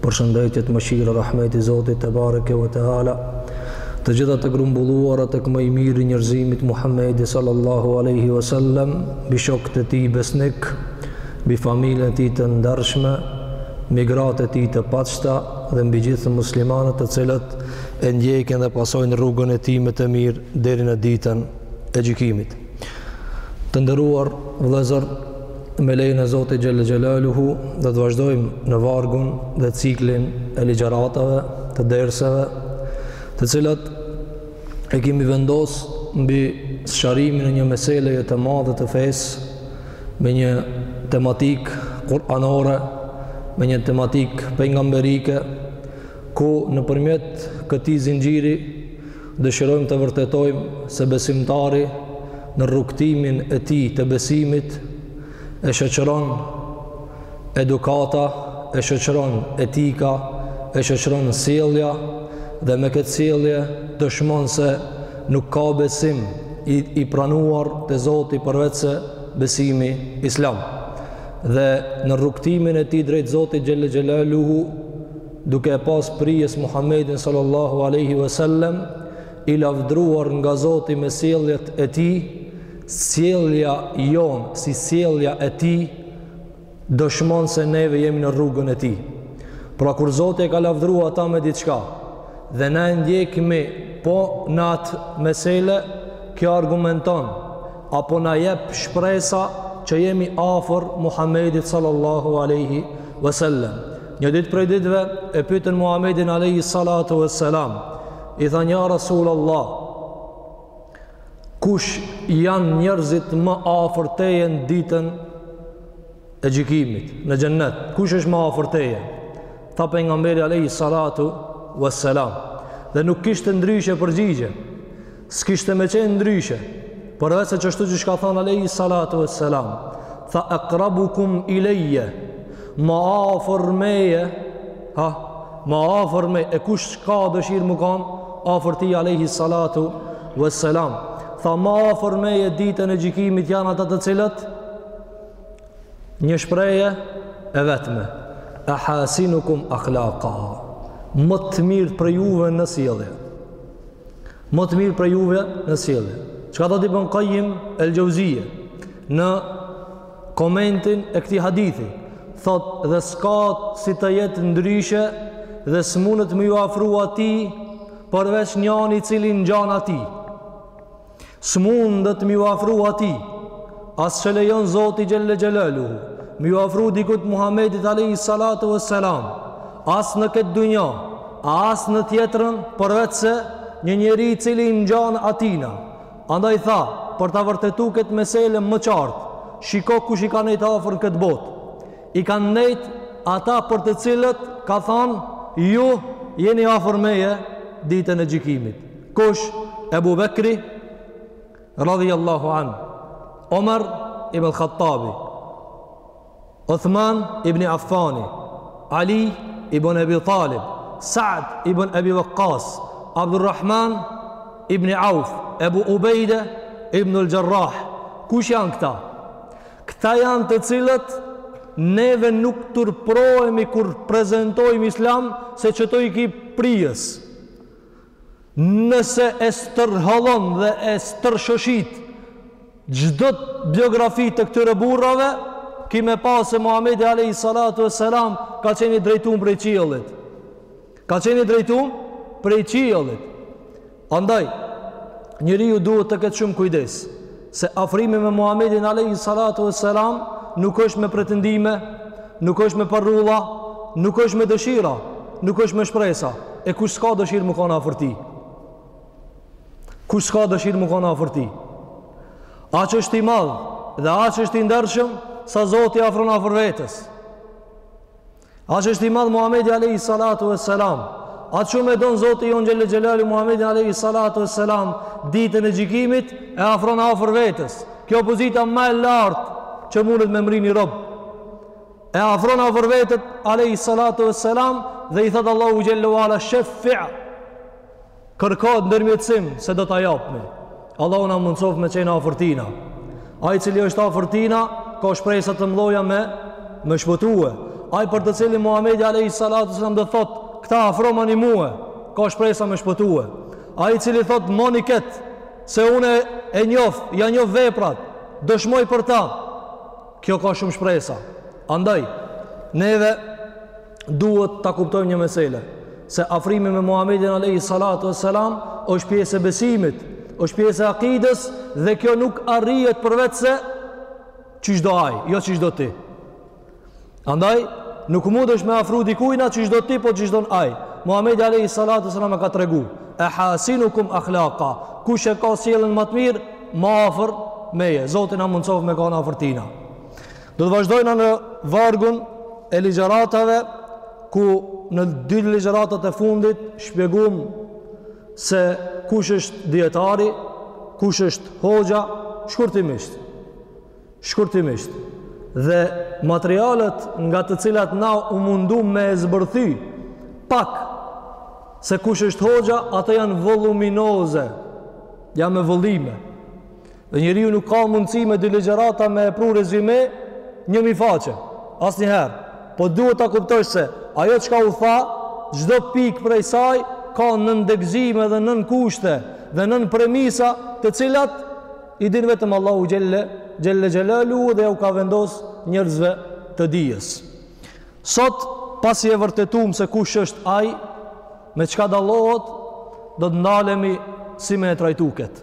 Përshëndetjet, mëshira e rahmeti i Zotit tebareke ve teala të gjitha të grumbulluara tek më i miri i njerëzimit Muhamedi sallallahu alaihi wasallam mbi shokët e tij besnik mbi familjen e tij të ndershme mbi gratë e tij të pastra dhe mbi gjithë muslimanët të cilët e ndjekin dhe pasojnë rrugën e tij me të mirë deri në ditën e gjykimit të nderuar vëllezër Me lejen e Zotit xhelle xhelaluhu do të vazhdojmë në vargun dhe ciklin e ligjëratave të derseve të cilat e kemi vendos mbi sqarimin e një meseleje të madhe të fesë me një tematikë kuranore me një tematikë pejgamberike ku nëpërmjet këtij zinxhiri Dëshirojmë të vërtetojmë se besimtari në rrugëtimin e tij të besimit e shoqëron edukata, e shoqëron etika, e shoqëron sjellja dhe me këtë sjellje dëshmon se nuk ka besim i i pranuar te Zoti përveçse besimi islam. Dhe në rrugëtimin e tij drejt Zotit xhelle xhelaluhu duke e pas prijës Muhammedin sallallahu aleyhi ve sellem, i lavdruar nga Zoti me sjelljet e tij, sjellja jonë si sjellja e tij, dëshmon se neve jemi në rrugën e tij. Pra kur Zoti e ka lavdrua ata me diçka, dhe na e ndjekimi po në atë mesele, kjo argumenton, apo na jep shpresa që jemi afër Muhammedit sallallahu aleyhi ve sellem. Një ditë prej ditëve e pyetën Muhamedin alayhi salatu vesselam, i thanë ja Rasulullah, kush janë njerëzit më afër teje në ditën e gjykimit në xhennet? Kush është më afër teje? Tha pejgamberi alayhi salatu vesselam. Dhe nuk kishte ndryshe përgjigje. S'kishte me qenë ndryshe, përveç se ashtu qysh ka thanë Alejhi Salatu ve Selam, tha akrabukum ilejje, ma afër meje, ha, ma afër meje, e kush ka dëshirë me kanë afër tij Alejhi Salatu ve Selam, tha ma afër meje ditën e gjykimit janë ata të cilët, Një shprehje e vetme, ehasinukum akhlaka, më të mirë prej juve në sjellje. Më të mirë prej juve në sjellje. Çka thotë Ibn Qayyim el Jauziye në komentin e këtij hadithi? Thotë dhe s'ka si të jetë ndryshe dhe s'munet me ju afru atij përveç njani i cili ngjan atij. S'mundët m'iu afru atij, as që lejon Zoti Xhele Xhelaluhu, m'iu afru dikush Muhamedit alejhi salatu ve selam, as në këtë dynja, e as në tjetrën, përveç se një njeri i cili i ngjan atina. Andaj tha, për ta vërtetu këtë mesele më qartë, shiko kush i ka nejtë afër në këtë botë. I kanë nejtë ata për të cilët, ka thanë, ju jeni afër meje ditën e gjikimit. Kush? Ebu Bekri, radijallahu anhu, Omer ibnul Hattabi, Othman ibni Affani, Ali ibn Ebi Talib, Saad ibn Ebi Vakkas, Abdurrahman ibni Auf, Ebu Ubejde ibnul Xherrah. Kush janë këta? Këta janë të cilët neve nuk turprohemi kur prezentojmë islam se qeto i ki prijës. Nëse e stërrhollon dhe e stërrshoshit çdo biografi të këtyre burrave, ki me pa se Muhamedi alejhi salatu ve selam ka qenë i drejtuar prej qiellit. Ka qenë i drejtuar prej qiellit. Andaj, njeriu duhet të ketë shumë kujdes. se afrimi me Muhamedin alejhi salatu ves selam nuk është me pretendime, nuk është me parulla, nuk është me dëshira, nuk është me shpresa. E kush s'ka dëshirë me kanë afër tij? Kush s'ka dëshirë me kanë afër tij? Aq është i madh dhe aq është i ndershëm, sa Zoti e afron afër vetes. Aq është i madh Muhamedi alejhi salatu ve selam, aq shumë e don Zoti jonë Xhele Xhelaluhu Muhamedin alejhi salatu ve selam, ditën e gjikimit e afron afër vetes. Kjo o pozita ma e lartë që mundet me mri një rob. E afron afër vetes alejhi salatu ve selam dhe i thotë Allahu Xhele ue Ala Shefi. Kërko ndërmjetësim se do ta japmi. Allahu na mundsoftë me qenë afër tina. Ai i cili është afër tina ka shpresa të mëdha me shpëtue. Ai për të cilin Muhamedi alayhi salatu wassalam do thotë, këta afromani mue, ka shpresa me shpëtue. Ai i cili thotë moni kët, se unë e njoh, ja njoh veprat, dëshmoj për ta. Kjo ka shumë shpresa. Andaj neve duhet ta kuptojmë një mesele, se afrimi me Muhamedin alayhi salatu wassalam është pjesë e besimit, është pjesë e akides dhe kjo nuk arrihet përveç se qysh do ai, jo qysh do ti. Andaj nuk mundesh m'iu afru dikujna qysh do ti, po qysh don ai. Muhamedi alayhi salatu wassalam e ka tregu, "Ehasinukum akhlaqa." Kush e ka sjelljen ma të mirë, ma afër meje. Zoti na mundsoftë me kanë afër tina. Do të vazhdojna në vargun e ligjëratave ku në dy ligjëratat e fundit shpjegum se kush është dijetari, kush është hoxha, shkurtimisht. Shkurtimisht. Dhe materialet nga të cilat na u mundu me e zbërthy pak se kush është hoxha, ato janë voluminoze, janë me vëllime. Dhe njeriu nuk ka mundësi me dy ligjërata me pru rezyme një mijë faqe. Asnjëherë. Po duhet ta kuptojsh se ajo çka u tha, çdo pikë prej saj ka nëndegëzime dhe nënkushte dhe nënpremisa të cilat i din vetëm Allahu Xhelle, Xhelle Xhelaluhu dhe u ka vendos njerëzve të dijes. Sot, pasi e vërtetum se kush është ai, me çka dalohet, do të ndalemi si me e trajtu kët.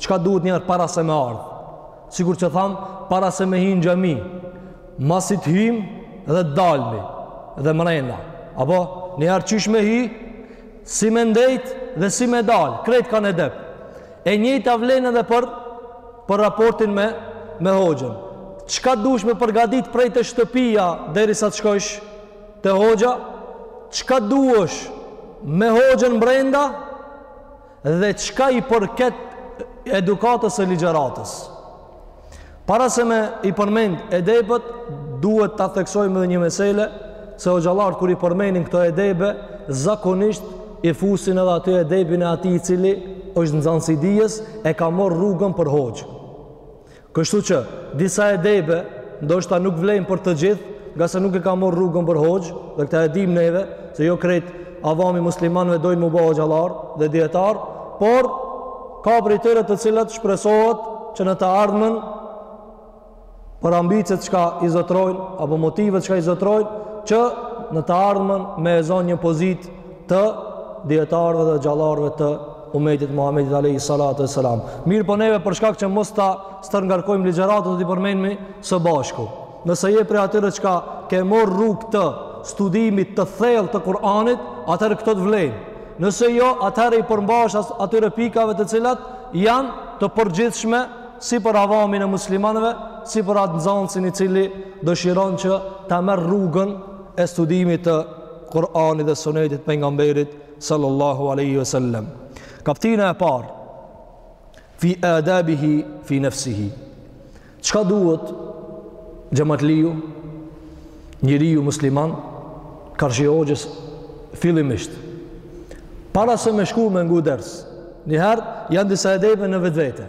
Çka duhet njëherë para se me ardhë? Sikur që thamë, para se me hi n'xhami, masi t'himë dhe dalmi dhe mrena. Apo, njëherë qysh me hi, si me ndejt dhe si me dal, krejt kanë edep. E njëjta vlen edhe për, për raportin me, me hoxhën. Çka duhesh me përgatit prej te shtëpia derisa të shkojsh te hoxha? Çka duhesh me hoxhën mrenda? Dhe çka i përket edukatës së ligjëratës. Para se me i përmend edebet, duhet ta theksojmë edhe një mesele se hoxhallarët kur i përmenin këto edebe, zakonisht i fusin edhe aty edebin e atij i cili është nxënës i dijes e ka morr rrugën për hoxhë. Kështu që, disa edebe, ndoshta nuk vlejnë për të gjithë, nga se nuk e ka morr rrugën për hoxhë, dhe këta e dimë neve, se jo krejt avami muslimanëve dojnë m'u bo hoxhallarë dhe dijetarë, por, ka prej tyre të cilët shpresohet që në të ardhmen, për ambiciet çka i zotërojnë, apo motivet çka i zotërojnë, që në të ardhmen me e zon një pozitë, të dijetarëve dhe hoxhallarëve të umetit Muhamedit alayhi salatu wasalam. Mirëpo neve për shkak që mos ta stërngarkojmë ligjëratën dhe t'i përmenmi së bashku. Nëse je prej atyre çka ke morr rrugë të studimit të thellë të Kur'anit, atëherë këto të vlejnë. Nëse jo, atëherë i përmbahesh atyre pikave të cilat janë të përgjithshme si për avamin e muslimanëve, si për atë nxënësin i cili dëshiron që ta merr rrugën e studimit të Kur'anit dhe Sunetit pejgamberit sallallahu alaihi wasallam. Kaptina e parë fi adabihi fi nafsihi. Çka duhet xhamatliu njeriu musliman karshi hoxhës fillimisht para se me shku me ngu ders njëherë janë disa edebe në vetvete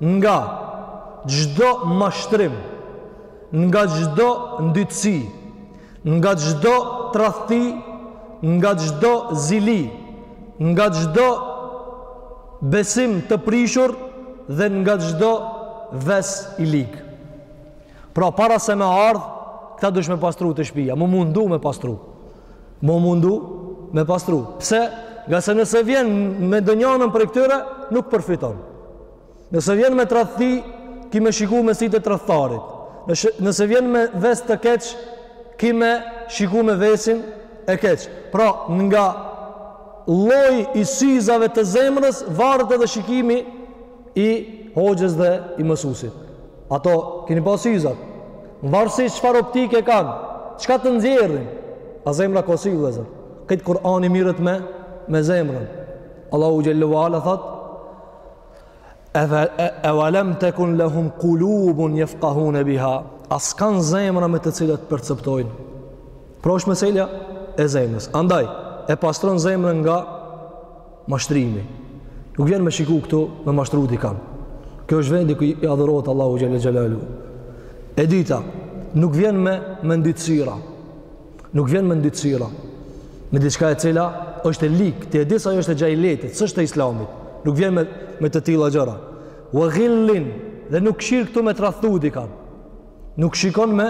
Nga çdo mashtrim, nga çdo ndytësi, nga çdo tradhti, nga çdo zili, nga çdo besim të prishur dhe nga çdo ves i lig. Pra para se me ardh, këta dush me pastru te shpia, mu mundu me pastru. Mu mundu me pastru. Pse? Nga se nëse vjen me ndonjënën prej këtyre, nuk përfiton. Nëse vjen me tradhti, ki me shiku me syt e tradhtarit. Nëse, nëse vjen me ves të keq, ki me shiku me vesin e keq. Pra, nga lloji i syzave të zemrës, varet edhe shikimi i hoxhës dhe i mësusit. Ato, kini pa syzat, në varësi çfarë optike kanë, çka të nxjerrin, a zemra ka sy, vllezër. Këtë Kur'ani merret me, me zemrën. Allahu xhel-le ue ala thot, e, e, efelem tekun lehum kulubun jefkahune biha, a s'kanë zemra me të cilat perceptojnë. Pra është meselja e zemrës. Andaj, e pastron zemrën nga Mashtrimi. Nuk vjen me shiku këtu me mashtru dikan. Kjo është vendi ku adhurohet Allahu xhele xhelaluhu. E dyta, nuk vjen me, me ndytësira. Nuk vjen me ndytësira. Me diçka e cila është e lig. Ti e di se ajo është e xhahiljetit, s'është e islamit. Nuk vjen me, me të tilla gjëra. Ve gillin, dhe nuk kshyr këtu me tradhtu dikan. Nuk shikon me,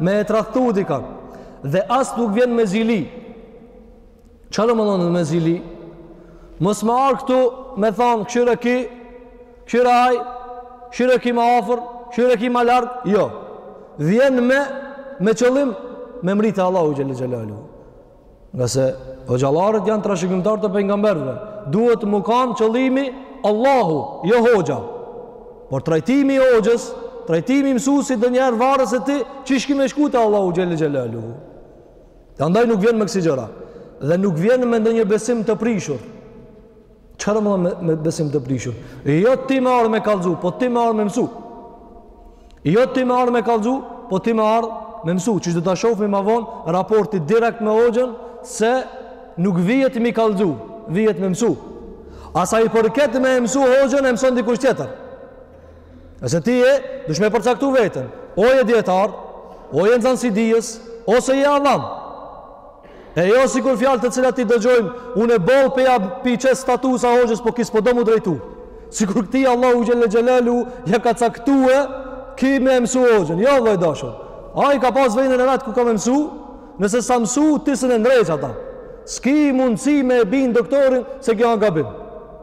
me e tradhtu dikan. Dhe as nuk vjen me zili. Çfarë domethanë me zili? Mos me ardh këtu me thanë kshyre ky, kshyre ai, kshyre ky ma afër, kshyre ky ma larg. Jo. Vjen me me qëllim me mrri te Allahu xhele xhelaluhu. Nga se hoxhallarët janë trashëgimtarë të pejgamberve. Duhet me kanë qëllimi Allahu, jo hoxha. Por trajtimi i hoxhës, trajtimi i mësuesit edhe një herë varet se ti qysh ki me shku te Allahu xhele xhelaluhu. Andaj nuk vjen me kësi gjëra. Dhe nuk vjen me ndonjë besim të prishur. Çfarë domethanë me, me besim të prishur? Jo ti me ardh me kallxu, po ti me ardh me mësu. Jo ti me ardh me kallxu, po ti me ardh me mësu, që do ta shohmi ma vonë raporti direkt me hoxhën se nuk vihet mi kallxu, vihet me mësu. A sa i përket me mësu hoxhën e mëson dikush tjetër. Nëse ti e dush me përcaktu veten, o je dijetar, o je nxanës i dijes, ose je avam. E jo sikur fjalë të cilat i dëgjojmë, unë e boll po ja qes statusa hoxhës, po ky s'po do mu drejtu. Sikur këtij Allahu xhele xhelaluhu, ja ka caktu e, ki me e msu hoxhën. Jo, vlla i dashur. Ai ka pas venin e vetë ku ka me msu, nëse s'a msu, ti s'mun e ndreq ata. S'ki mundësi me e bind doktorin, se kjo asht gabim.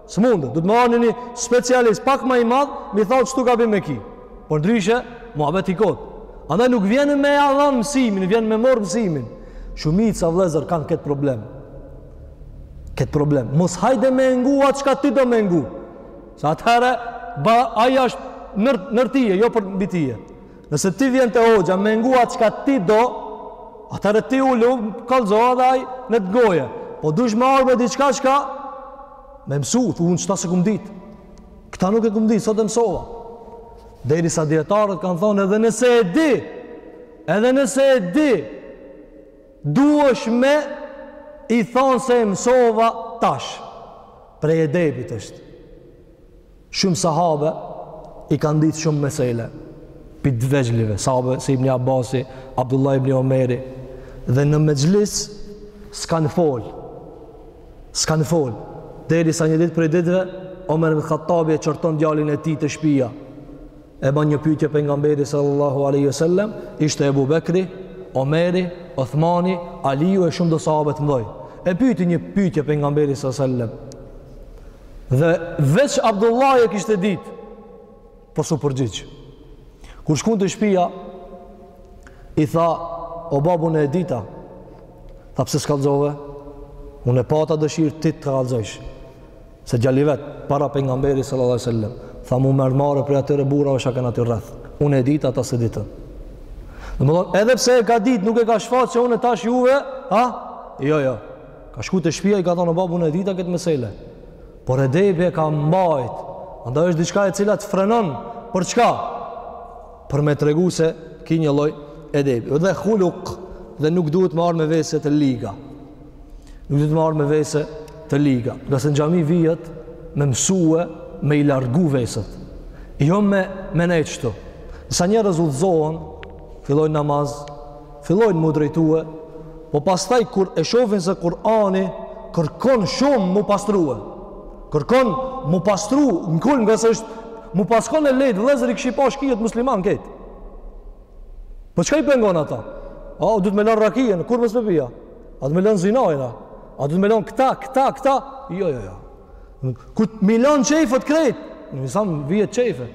S'mundet, duhet me ardh një specialist pak ma i madh, me i thonë qetu gabime ki. Përndryshe, muhabet i kot. Andaj nuk vjen me ja dhënë mësimin, vjen me marr mësimin. Shumica vëllezër kanë këtë problem. Këtë problem. Mos hajde me ngu atë çka ti do me ngu. Se atëherë, ba, ai është nër, nër tije, jo përmbi tije. Nëse ti vjen te hoxha me ngu atë çka ti do, atëherë ti ulu, kallxo edhe ai ne të ngoje. Po duhesh me ardhë me diçka çka me mësu, thu unë qeta s'e kum dit. Këta nuk e kum dit, sot e mësova. Derisa dijetarët kanë thonë edhe nëse e di, edhe nëse e di, duhesh me i thonë se e mësova tash. Prej edebit është. Shumë sahabe i kanë ditë shumë mesele prej të vegjlive, sahabe si Ibni Abasi, Abdullah Ibni Omeri, dhe në mexhlis s'kanë folë, s'kanë folë, derisa një ditë prej ditëve, Omer ibn Hattabi e qërton djalin e tij te shpia, E ban një pyetje pejgamberi sallallahu alaihi wasallam, ishte Ebu Bekri, Omeri, Uthmani, Aliu e shumë do sahabe të mdhoj. E pyeti një pyetje pejgamberi sallallahu alaihi wasallam. Dhe veç Abdullahi e kishte ditë, po s'u përgjigj. Kur shkon te shpia, i tha, o babë unë e dita, tha pse s'kallzove, unë e pata dëshirë, ti të kallzojsh. Se djali vet para pejgamberit sallallahu alaihi wasallam tha mu m'erdh marre prej atyre burrave çka kenë aty rreth. Unë e dita ata s'e ditën. Domthon edhe pse e ka ditë nuk e ka shfaqë që unë tash juve, ha? Jo, jo. Ka shku te shpia i ka thonë babë unë e dita këtë mesele. Por edebi e ka mbajt. Andaj është diçka e cila të frenon. Për çka? Për me tregu se ki një lloj edebi. Dhe huluk dhe nuk duhet marrë me vese të liga. Nuk duhet marrë me vese të liga. Ngase në xhami vijet me mësue, me i largu veset. Jo me, me nejt qetu. Disa njerëz udhëzohen, fillojnë namaz, fillojnë mu drejtue, po pastaj kur e shofin se Kur'ani, kërkon shumë mu pastrue. Kërkon mu pastru në kulm, ngase është me pas kon e lejtë, vllezër u kishin ba shkijet musliman krejt. Po çka i pengon ata? A duhet me lon rakinë, kurrë mos me pi, a? A duhet me lon zinanë? A duhet me lon këta, këta, këta? Jo, jo, jo. Duhet me i lon qejfet krejt? Në islam vijet qejfe.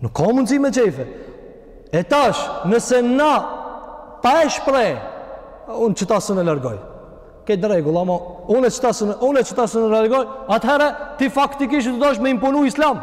Nuk ka mundësi me qejfe. E tash, nëse na pa e shpreh, unë qeta s'un e largoj. Krejt në rregull, ama unë qeta s'un e, unë qeta s'un e largoj, atëherë ti faktikisht po dosh me imponu islam.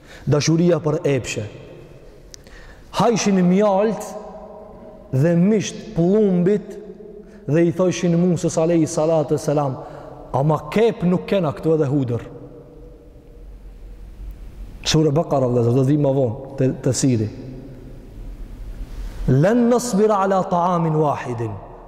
Dashuria për epshe. Hajshin mjalt dhe mish pllumbit dhe i thojshin Musës Alehi Salatu e Selam, ama qep nuk kena këtu edhe hudër. Sure Bekara, lexo diçka ma vonë tefsiri. Len nësbira ala taamin wahidin,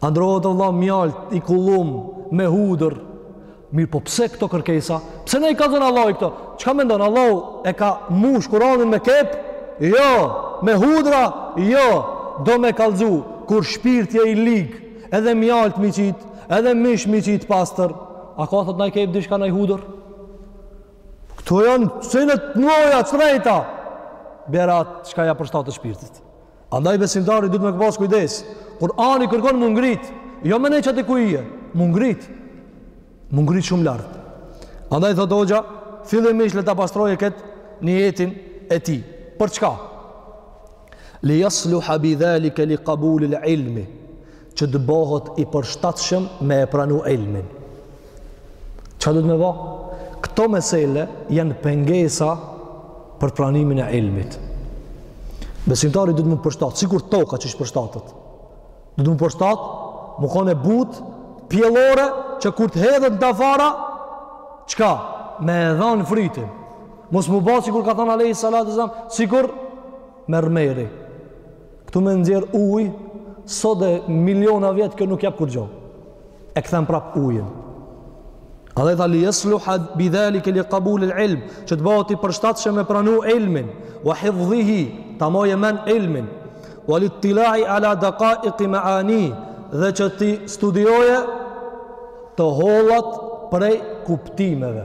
A ndrohet o vla mjalti i kullum me hudër? Mirëpo pse këto kërkesa? Pse na i kallzon Allahi këto? Çka mendon? Allahu e ka mush Kuranin me qep? Jo! Me hudra? Jo! Do me kallzu, kur shpirti i lig, edhe mjalt me i qit, edhe mish me i qit t'pastër. A ka thot naj qep diçka naj hudër? Këto janë senet noja, s'drejta. Berat, çka i përshtatet shpirtit. Andaj besimtari duhet me pas kujdes. Kur'ani kërkon m'u ngrit, jo me nejt qaty ku je, m'u ngrit. M'u ngrit shumë lart. Andaj thot hoxha, fillimisht le ta pastroje kët nijetin e tij. Për çka? Li yasluha bi zalika li qabulil ilmi. që të bëhet i përshtatshëm me e pranu ilmin. Çka duhet me ba? Këto mesele janë pengesa për pranimin e ilmit. Besimtari duhet m'u përshtatë, sikur toka qysh përshtatet. Duhet m'u përshtatë, m'u kon e butë, pjellore, që kur të hedhet në të fara, çka? Me e dhanë frytin. Mos m'u ba, sikur ka thonë Alehi Salatu e Selam, sikur mermeri. Këtij me i hjedh ujë, sot dhe miliona vjetë nuk jep kurgjo. E kthen prap ujin. Andej tha li jesluha bidhalike li kabulil ilm, që të bëhet i përshtatshëm me pranu ilmin, wa hivdhihi, ta moje men ilmin, wal itilai ala dakaiki maani, dhe që t'i studioje të hollat prej kuptimeve.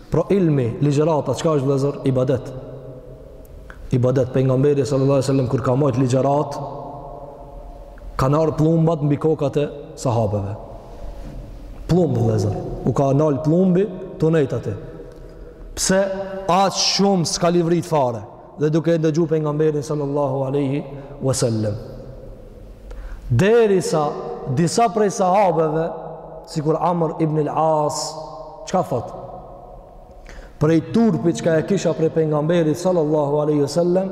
Pra ilmi, ligjërata, çka është vëllazër? Ibadet. Ibadet pejgamberi sallallahu alajhi wasallam kur ka majt ligjëratë, kanë ardhur pllumbat mbi kokat e sahabeve. Pllumb vëllazër, u ka nal pllumbi tu nejt aty. Pse aq shumë s'ka lëvrit fare? dhe duke e ndëgju pejgamberin sallallahu aleyhi wasallam derisa disa prej sahabeve sikur Amr ibn al As çka thot prej turpit çka e kisha prej pejgamberit sallallahu aleyhi wasallam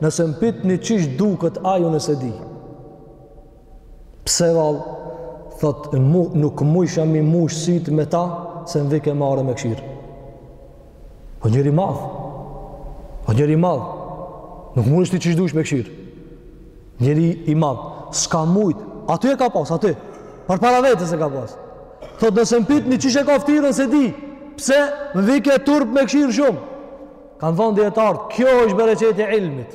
nëse më pytni qysh duket ai unë s'e di Pse vallë, thot, nuk mujsha mi mush sytë me ta, se më vike marre me këshirë. O po njeri i madh, o po njeri i madh, nuk mundesh ti qysh dush me këshirë. Njeri i madh, s'ka mujt, aty e ka pasë, aty, përpara vetes e ka pasë. Thot, nëse më pyt një qysh e ka ftyrën s'e di, pse më vike turp me këshirë shumë. Kanë thonë dijetarët, kjo është bereqeti i ilmit.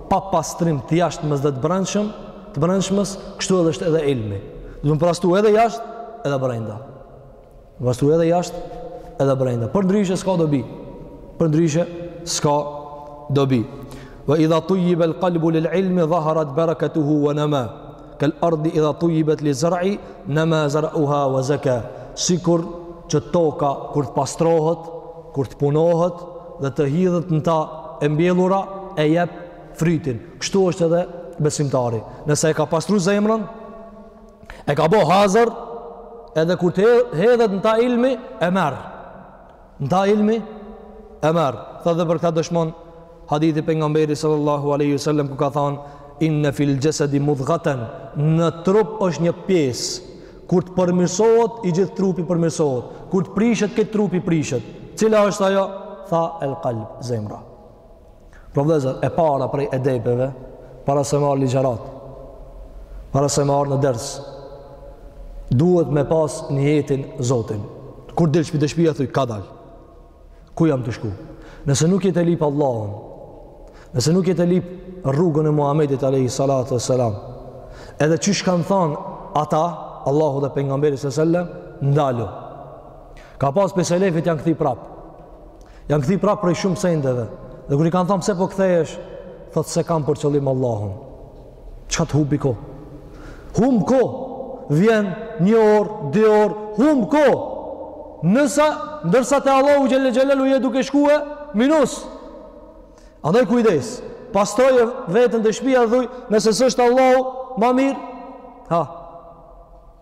pa pastrim të jashtmes dhe të brendshëm, të brendshmës, kështu edhe është edhe ilmi. Do të m'u pastru edhe jashtë, edhe brenda. M'u pastru edhe jashtë, edhe brenda. Përndryshe s'ka dobi. Përndryshe s'ka dobi. Ve idha tujjibel kalbu lil ilmi, dhaharat bereketuhu ve nema. kel ardi idha tujibet liz-zer'i nema zer'uha ve zeka sikur që toka kur të pastrohet kur të punohet dhe të hidhet në ta e mbjellura e jep frytin kështu është edhe besimtari nëse e ka pastru zemrën e ka bo hazër edhe kur të hedhet në ta ilmi e merr Në ta ilmi e merr. Tha dhe për këta dëshmon hadithi i pejgamberit sallallahu alaihi wasallam ku ka thanë inna fil jasadi mudghatan në trup është një pjesë kur të përmirësohet i gjithë trupi përmirësohet kur të prishet krejt trupi prishet cila është ajo tha el qalb zemra Pra vllezër, e para prej edepeve, para se marr ligjëratë, para se marr në ders, duhet me pas nijetin Zotin. Kur del shpi te shpia, thuj, kadalë. Ku jam tu shku? Nëse nuk je tu e lyp Allahun, nëse nuk je tu e lyp rrugën e Muhammedit a.s. Edhe qysh kanë thanë ata, Allahu dhe pejgamberi s.s. Ndalu. Ka pas prej selefit janë kthy prapë. Janë kthy prapë prej shumë sendeve. Dhe kur i kanë thanë pse po kthehesh, thotë s'e kam për qëllim Allahun. Çka të hupi kohë? Humb kohë! Vjen një orë, dy orë, humb kohë! Nësa, ndërsa te Allahu xhele xhelaluhu je duke shkue, minus. Andaj kujdes, pastroje veten te shpia dhe thuj, nëse s'është Allahu, ma mirë, ha,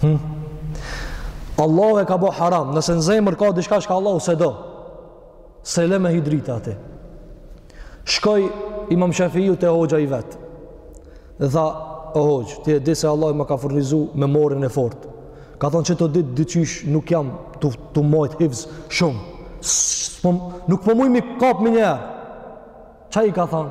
Hmm. Allahu e ka bo haram, nëse në zemër ka diçka që Allahu s'e do. S'e le me hi drita aty. Shkoi Imam Shafiu te hoxha i vet. Dhe tha, "O hoxh, ti e di se Allahu më ka furnizuar memorien e fortë. Ka thonë qe do ditë diqysh nuk jam tu, tu mujt hifz shumë. Së, nuk po muj mi kap menjëherë. Çka i ka thonë?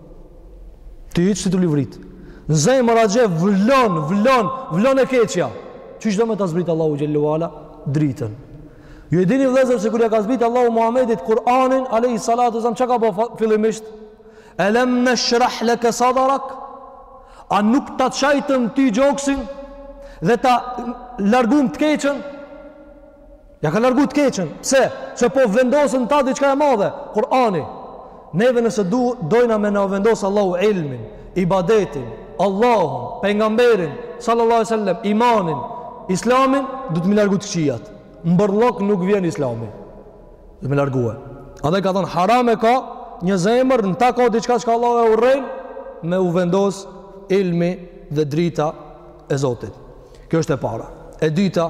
Ti hiç ti të librit. Në zemër atje vlon, vlon, vlon e keqja. Qysh do me ta zbrit Allahu xhelle ue ala dritën. Ju e dini vëllezër se kur ja ka zbrit Allahu Muhamedit Kur'anin, alejhi salatu selam, ça ka bo fillimisht? Elem neshrah leke sadrak? A nuk ta çajtëm ty gjoksin dhe ta largum të keqen? Ja ka largu të keqen. Pse? Se po vendoset n'ta diçka e madhe. Kur'ani. Neve nëse du, dojna me na vendosë Allahu ilmin, ibadetin, Allahun, pejgamberin, sallallahu alejhi ue selem, imanin, islamin, duhet mi largu të kqijat. Në bërllok nuk vjen islami. Duhet me largu e. Edhe ka thonë, haram e ka një zemër, në ta ka diçka çka Allahu e urrejn, me u vendosë ilmi dhe drita e Zotit. Kjo është e para. E dyta,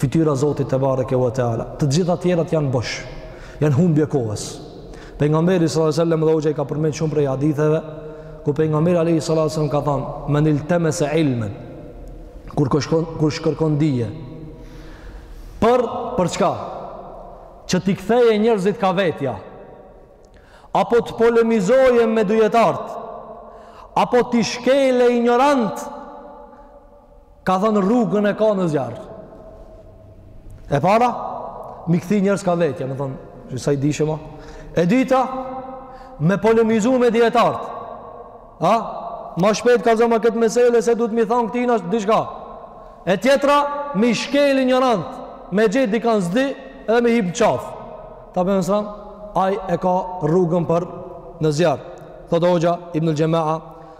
Fytyra e Zotit tebareke ue teala. Të gjitha tjerat janë bosh. Janë humbje e kohës. Pejgamberi s.a.s. dhe hoxha i ka përmen shumë prej haditheve, ku pejgamberi s.a.s. ka thanë, men iltemese ilmen, kur, kërkon, kush kërkon dije. Për, për çka? Që t'i ktheje njerëzit ka vetja. Apo të polemizoje me dijetarët. Apo t'i shkele injorantët Ka thënë rrugën e ka në zjarr. E para, mi kthi njerëz ka vetja, me thon, ju sa i dishëm. Po. E dyta, me polemizu me dijetart. A? Ma shpejt ka zëma këtë meselë se duhet mi thon këtij na diçka. E tjetra, mi shkel injorant, me gjet dikan s'di edhe me hip qaf. Ta bëjmë sa ai e ka rrugën për në zjarr. Thotë hoxha Ibn al-Jamaa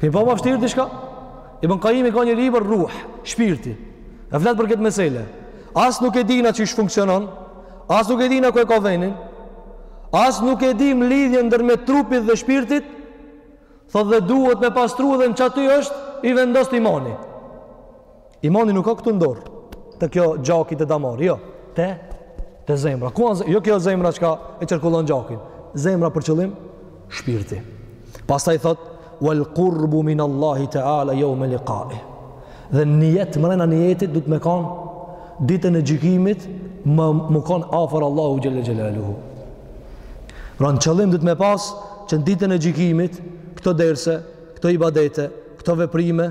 Keni pa ma vështirë diçka? Ibn Kajimi ka një libër Ruh, shpirti. E flet për këtë meselë. As nuk e dina qysh funksionon, as nuk e dina ku e ka vendin, as nuk e dim lidhjen ndërmjet trupit dhe shpirtit. Thotë dhe duhet me pastru dhe n'qaty është i vendost imani. Imani nuk ka këtu në dorë, te kjo gjaki, te damar, jo, te, te zemra. Ku anë, jo kjo zemra çka e qarkullon gjakin, zemra për qëllim, shpirti. Pastaj thot, wal kurbu min Allahi teala jeume likai. Dhe nijet, mrena nijetit, duhet me kanë, ditën e gjykimit, me, me kanë afër Allahu xhele xhelaluhu. Pra në qëllim duhet me pas, që në ditën e gjykimit, këto derse, këto ibadete, këto veprime,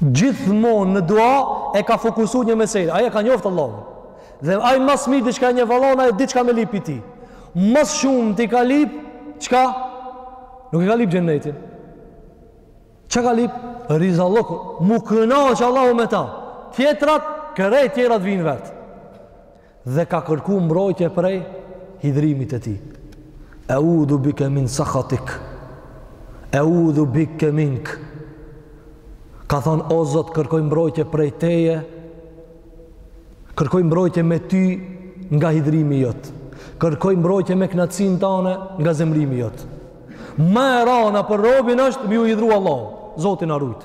gjithmonë në dua e ka fokusu një meselë, ai e ka njoftë Allahun. Dhe ai ma s'miri di çka një vallon, ai di çka me lyp i ti. Ma s'shumti ka lyp, çka? Nuk e ka lyp xhennetin. Ça ka lyp? Rizallëku. Mu kënaq Allahu me ta. Tjetrat, krejt tjerat vijnë vetë. dhe ka kërku mbrojtje prej hidhrimit të tij eudhu bike min sakhatik eudhu bike mink ka thonë o zot kërkoj mbrojtje prej teje kërkoj mbrojtje me ty nga hidhrimi jot kërkoj mbrojtje me knatsin tane nga zemrimi jot ma e rana për robin është m'iu hidhru Allahu zoti na rujt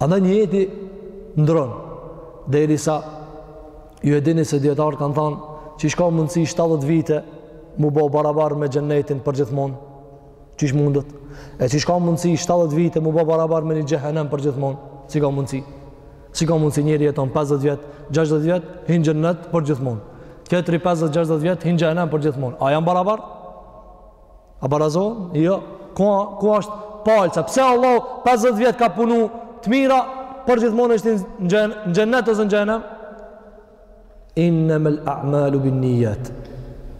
Andaj nijeti ndron derisa ju e dini se dijetarë kanë thanë qysh ka mundësi 70 vite mu bo barabar me xhennetin për gjithmonë qysh mundet e qysh ka mundësi 70 vite mu bo barabar me një xhehenem për gjithmonë si ka mundësi si ka mundësi njëri jeton 50 vjet 60 vjet hin n'xhennet për gjithmonë tjetri 50-60 vjet hin n'xhehenem për gjithmonë a janë barabar? A barazohen? Jo. Ku, ku është palca? Pse Allahu 50 vjet ka punu të mira, për gjithmonë është në xhen, xhennet ose në xhehenem? Innemel a'malu bin nijat.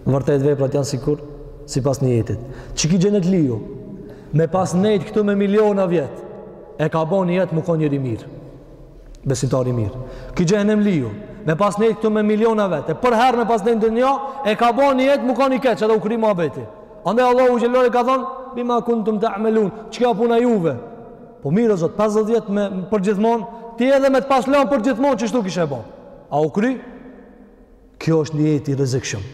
Vërtet veprat janë sikur, sipas nijetit. Qiky xhennetliu me pas nejtë këtu me miliona vjet, e ka bo nijet mu kanë njeri i mirë. besimtar i mirë. Ky xhehenemliu, me pas nejtë këtu me miliona vite, përherë me pas nejtë n'dynja, e ka bo nijet mu kanë i keq, edhe u kry muhabeti. Andaj Allahu xhelle ka thonë, bima kuntum ta'melun, çka puna juve? Po mirë, o zot, 50 vjetë me për gjithmonë, ti edhe me të pas lanë për gjithmonë, qeshtu kishe bo? A u kry? Kjo është nijet i rrezikshëm.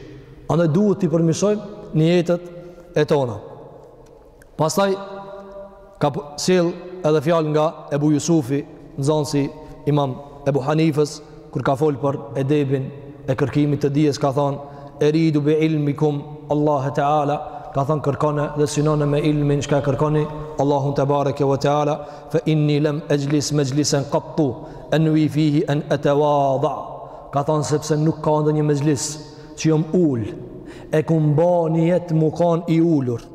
Andaj duhet t'i përmisojmë nijetet e tona. Pastaj ka sjell edhe fjalë nga Ebu Jusufi, nxënës i Imam Ebu Hanifës, kur ka folë për edebin e kërkimit të dijes, ka thonë, eridu bi ilmikum Allahe Teala, ka thonë kërkone dhe synone me ilmin, shka e kërkoni, Allahun tebareke ve Teala, fe inni lem exhlis mexhlisen kattu envi fihi en etewada'a, ka thonë sepse nuk ka ndonjë mexhlis, që jom ulë, e kom ba nijet mu kanë i ulur,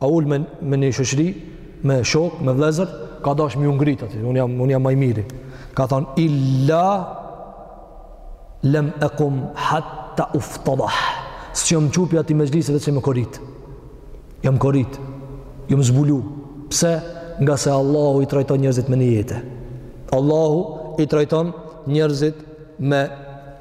A ul me me një shoqëri, me shok, me vëllezër, ka dash m'u ngrit aty. Un jam un jam ma i miri. Ka thon illa lam aqum hatta uftadah. S'jam çu pi atij mexhlisi veç se jam korit. Jam korit. Jam zbulu. Pse? Nga se Allahu i trajton njerëzit me nijete. Allahu i trajton njerëzit me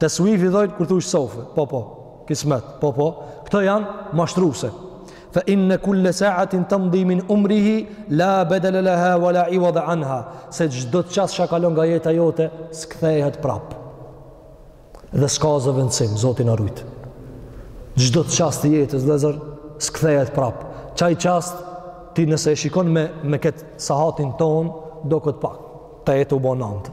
Teswif i thojnë kur thush sofe. Po po. Kismet. Po po. Këto janë mashtruse. Fe inne kulle saatin temdi min umrihi, la bedele leha, wa la iwade anha. Se çdo çast shka kalon nga jeta jote, s'kthehet prap. Dhe s'ka zëvendësim, zoti na rujt. Çdo çast të jetës, vllezër, s'kthehet prap. Qaj çast, ti nëse e shikon me, me këtë sahatin tonë, doket pak. Tetë, u bo nantë.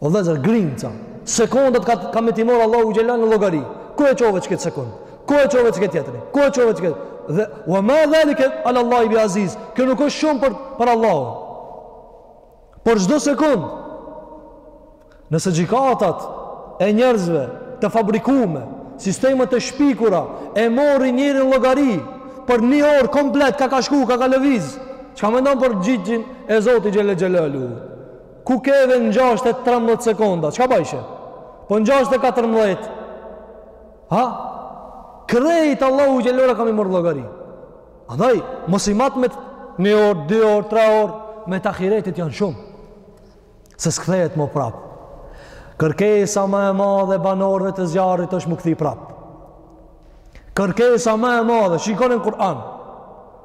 O vëllezër grimca sekondat ka ka me t'i morr Allahu xhelal në llogari ku e çove qëkët sekond ku e çove qëkët tjetrin ku e çove qëkët dhe wa ma dhalika ala Allahi bi aziz kjo nuk është shumë për për Allahun për çdo sekond nëse gjykatat e njerëzve të fabrikume sistemet të shpikura e morrin njerin n'llogari për një orë komplet ka ka shku ka ka lëviz çka mendon për gjyqin e Zotit xhele xhelaluhu Ku keve në gjashtë e trembdhetë sekonda? Çka bajshe? Po në gjashtë e katërmbdhetë? Ha? Krejt Allahu xhele ue ala ka me i marrë n'llogari. Andaj, mos i mat me një orë, dy orë, tre orë, me të ahiretit janë shumë. Se s'kthehet më prapë. Kërkesa më e madhe banorëve të zjarrit është m'u kthy prap. Kërkesa më e madhe, shikoni në Kur'an.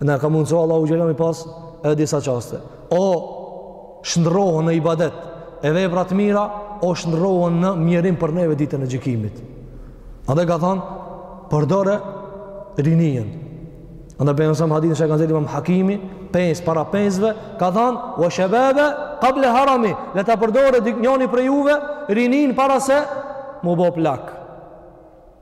Na ka mundësu Allahu xhele me i pas edhe disa çaste. O shndërrohen në ibadet, e vepra t'mira, o shndërrohen në mjerim për neve ditën e gjykimit. Andaj ka thanë, përdore rininë. A dhe bëjën sëmë hadithin që e ka nxjerrë imam Hakimi, pesë para pesëve, ka thanë, ue shebabe, kable harami, le ta përdore njoni prej juve, rininë para se, m'u bo plak.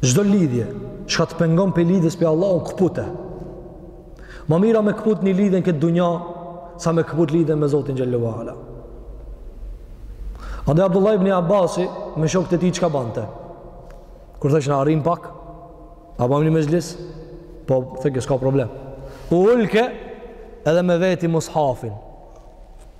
Çdo lidhje çka të pengon pe lidhjes pe Allahut kpute. Ma mirë me kput një lidhje në këtë dunja sa me kput lidhjen me Zotin xhele ue ala. Andaj Abdullah ibn Abbasi me shokët e tij çka bante? Kur thojshin a rrim pak, a bajmë një mexhlis? Po, thojke s'ka problem. U ulke edhe me veti mushafin.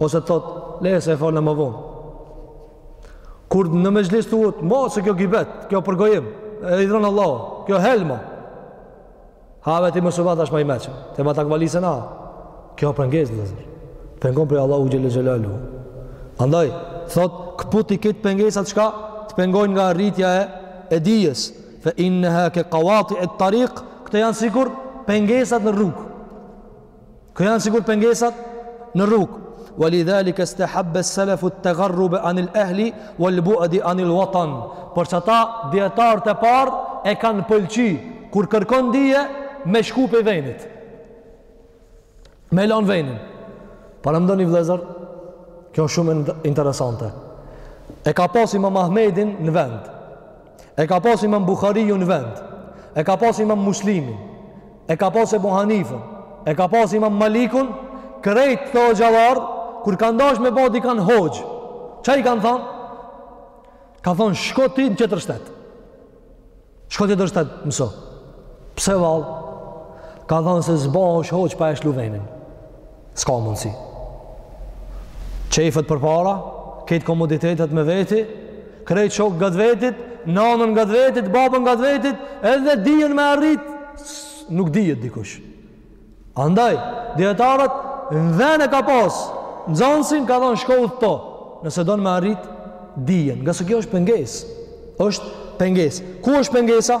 ose të thotë leje se e falën ma vonë kur në mexhlis thuhet ma se kjo gibet, kjo përgojim e hidhëron Allahun, kjo helma have ti më subat ashtë ma i meçëm ti ma takvali se na kjo pengesë vllezër t'pengon prej Allahut xhele xhelaluhu andaj, thotë këputi këto pengesat çka të pengojnë nga rritja e e dijes fe inneha ke kawati et-tarik këto janë sikur pengesat në rrugë Këto janë sikur pengesat në rrugë. Walidhalik istahabba as-salafu at-tagharrub an al-ahli wal-bu'd an al-watan. Për qata dietarët e parë e kanë pëlqy kur kërkon dije me shku pe venit. Me e lanë venin. Paramendoni vëllazër, kjo është shumë interesante. E ka pas Imam Ahmedin në vend. E ka pas Imam Buhariun në vend. E ka pas Imam Muslimin. e ka pas Ebu Hanifën, e ka pas imam Malikun, krejt këta hoxhallarë, kur kanë dash me bo dikan hoxhë, ça i kanë thanë? Ka thanë, shko ti në tjetër shtet. Shko ti në tjetër shtet, mëso. Pse vallë? Ka thanë se s'bahesh hoxhë pa e lshu venin. S'ka mundësi. Qejfet përpara, krejt komoditetet me veti, krejt shokët ngat vetit, nanën ngat vetit, babën ngat vetit, edhe dijen me arrit, nuk dihet dikush. Andaj, dijetarët, në vend e ka pas nxanësin, ka thanë shko udhëto, nëse don me arrit dijen, ngase kjo është pengesë, është pengesë. Ku është pengesa?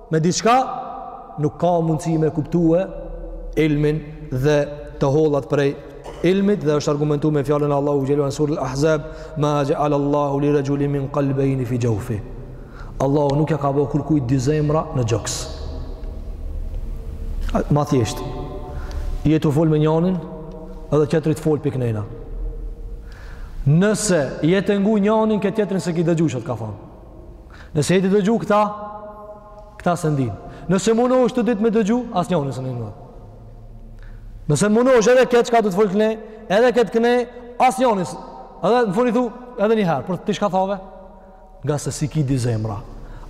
Me diçka nuk ka mundësi me kuptue ilmin dhe të hollat prej ilmit dhe është argumentu me fjalën e Allahut xhelle ue ala në surel Ahzab ma xhealallahu li raxhulin min kalbejni fi xheufi Allahu nuk ia ka bo kërkujt dy zemra në gjoks ma thjesht je tu fol me njanin edhe tjetri të fol prej knejna nëse je tu ngu njanin këtë tjetrin s'e ki dëgju çka të ka thonë Nëse je tu dëgju këta, këta s'e ndin. Nëse munohesh të dytë me dëgju, asnjonin s'e ndin. Nëse munohesh edhe këtë që ka tu të fol këne, edhe këtë këne, asnjonin. Edhe në fund i thu, edhe një herë, por ti çka thave, ngase s'i ki dy zemra.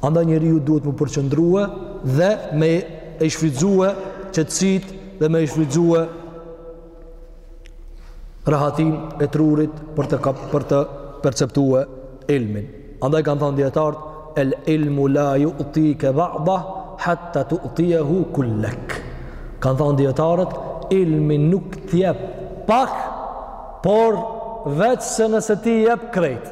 Andaj njeriu duhet m'u përqendrue dhe me e shfrytëzue qetësitë dhe me e shfrytëzue rahatinë e trurit për të kap, për të perceptue ilmin. Andaj kanë thanë dijetarët el ilmu la ju'tike ba'da hatta tu'tijehu kullek. Kanë thanë dijetarët ilmi nuk të jep pak, por veçse nëse ti jep krejt.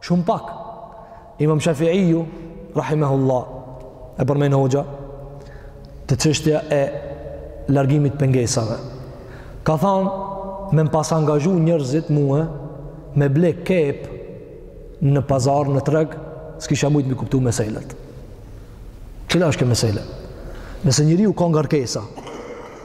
Shumë pak. Imam Shafi'iju, Rahimehullah, e përmend hoxha, te çështja e largimit pengesave. Ka thanë, me më pas angazhu njerëzit mue, me ble qepë në pazar, në treg, s'kisha mujt m'i kuptu meselet. Cila është kjo mesele? Nëse njeriu ka ngarkesa,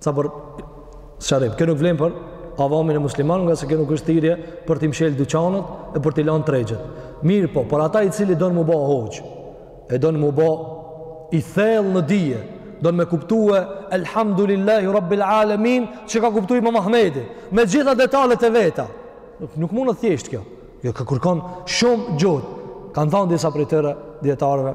Sa për sqarim, kjo nuk vlen për avamin e musliman, ngase kjo nuk është thirrje për t'i mshel dyqanet e për t'i lanë tregjet. Mirëpo, për ata i cili don m'u bo hoxhë, e don m'u bo i thellë në dije, don me kuptue elhamdulillahi rabbil alamin, çka ka kuptu Imam Ahmedi, me gjitha detalet e veta. Nuk, nuk mund të thjesht kjo. Kjo kërkon shumë xhuhd. Kanë thanë disa prej tyre dijetarëve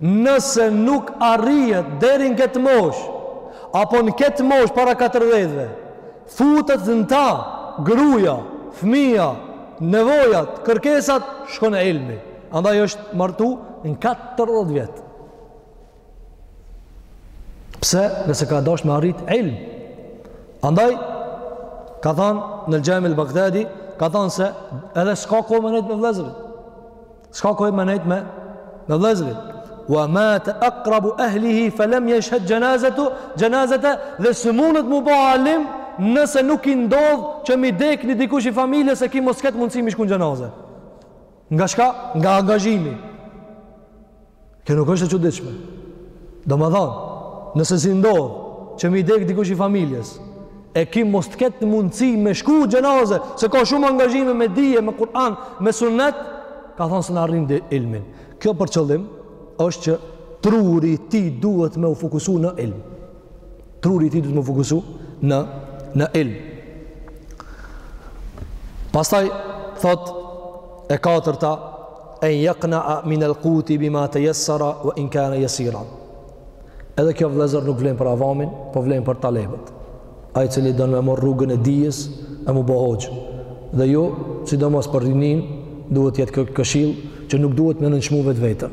Nëse nuk arrihet deri në këtë moshë, apo në këtë moshë para katërdhjetë vjetëve, futet në ta, gruja, fëmija, nevojat, kërkesat, shkon ilmi. Andaj është martu në katërdhjetë vjet. Pse? Nëse ka dash me arrit ilm. Andaj ka thanë në el-Xhami el-Bagdadi, ka thanë se edhe s'ka kohë me nejt me vëllezërit. S'ka kohë me nejt me me vllezërit. Wa mata aqrabu ahlihi falam yashhad janazatahu xhenazeta dhe s'mundet mu bë alim nëse nuk i ndodh që me i dek ni dikush i familjes e ky mos ketë mundësi me shku në xhenaze. Nga çka? Nga angazhimi. Kjo nuk është e çuditshme. Domethënë, nëse s'i ndodh që me i dek dikush i familjes, e ky mos të ketë mundësi me shku n'xhenaze, se ka shumë angazhime me dije, me Kur'an, me sunnet, ka thonë s'e arrin ilmin. Kjo për qëllim është që truri i tij duhet me u fokusu në ilm. Truri i tij duhet me u fokusu në në ilm. Pastaj thot e katërta an yaqna'a min al-quti bima tayassara wa in kana yasiran. Edhe kjo vëllezër nuk vlen për avamin, po vlen për talebët. Ai cili don me marr rrugën e dijes, e m'u bo hoxh. Dhe ju, sidomos për rinin, duhet të jetë kjo këshill që nuk duhet me nënçmu vetveten.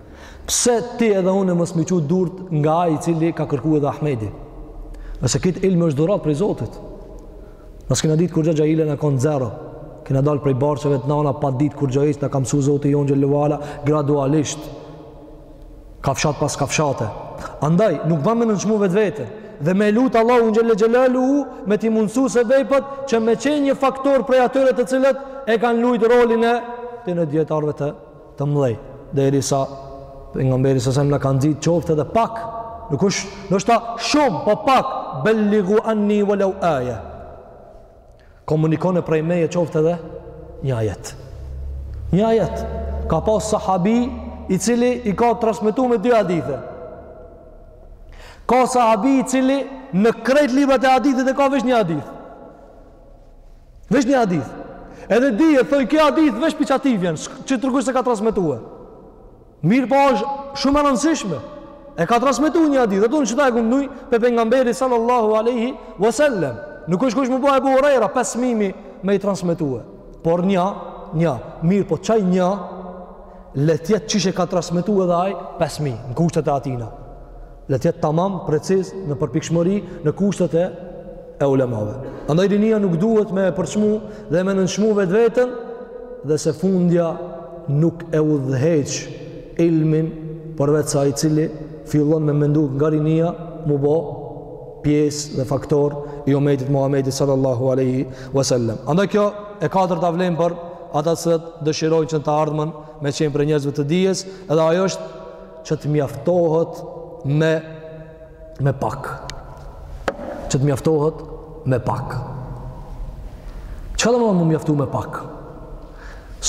Pse ti edhe unë mos me i çu durt nga ai i cili ka kërku edhe Ahmedi. Nëse kit ilmi është dhurat prej Zotit. Na s'kena ditë kurgjë xhahila ena kon zero. Kena dal prej barqeve të nanave pa ditë kurgjë e na ka msu Zoti jon xhelle ve ala gradualisht. Kafshat pas kafshate. Andaj nuk ban me nënçmu vetveten dhe me lut Allahun xhelle xhelaluhu me t'i mundsu sebepet që me qenë një faktor prej atyre të cilët e kanë lujt rolin e tyne dietarëve të të mdhej derisa pejgamberi selem na ka nxit qoftë edhe pak nuk është ndoshta shumë po pak bellighu anni walau aya komunikone prej meje qoftë edhe një ajet një ajet ka pas sahabi i cili i ka transmitu me dy hadithe ka sahabi i cili në krejt librat e hadithit e ka veç një hadith Veç një hadith. Edhe dije thoj kjo hadith veç për qat i vjen, që tregu se ka transmitue. Mirëpo është shumë e randësishme. E ka transmitu një hadith, dhe atë ta e komunikuj, prej pejgamberit sallallahu aleyhi vësallem. Nuk është kusht m'u ba Ebu Hurejra, pes mi me i transmitue. Por një, një, mirëpo qaj një, le t'jet qysh e ka transmitue dhe aj, pes mi, në kushtet e atina. Le të jetë tamam preciz në përpikëshmëri në kushtet e e ulemave. Andaj rinia nuk duhet me e përçmu dhe me nënçmu vetveten dhe se fundja nuk e udhëheq ilmin përveçse ai cili fillon me mendu nga rinia m'u bo pjesë dhe faktor i umetit Muhammedit sallallahu aleyhi wasallam. Andaj kjo e katërta vlen për ata të cilët dëshirojnë që në të ardhmen me qenë prej njerëzve të dijes edhe ajo është që të mjaftohet me me pak që të mjaftohet me pak çka do me thanë mu mjaftu me pak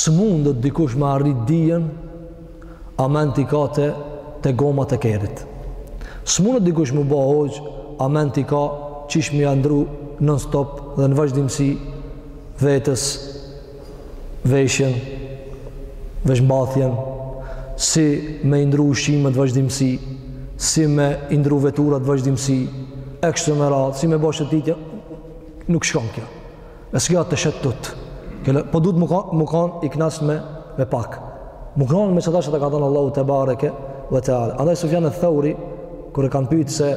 s'mundet dikush me arrit dijen a men t'i ka te te gomat e kerit s'mundet dikush mu bo hoxhë a men t'i ka qysh me i ndrru non stop dhe në vazhdimësi vetes veshjen, veshmbathjen, si me i ndrru ushqimet në vazhdimësi, si me i ndrru veturat në vazhdimësi, e kështu me radhë, si me bo shëtitje, nuk shkon kjo. E s'kjo atë të shetë tut. Po, po duhet me kon, me kon i knaqun me, me pak. Me kon me qeta që ta ka dhënë Allahu tebareke ve teala. Andaj Sufjan eth-Theuri, kur e kanë pytë se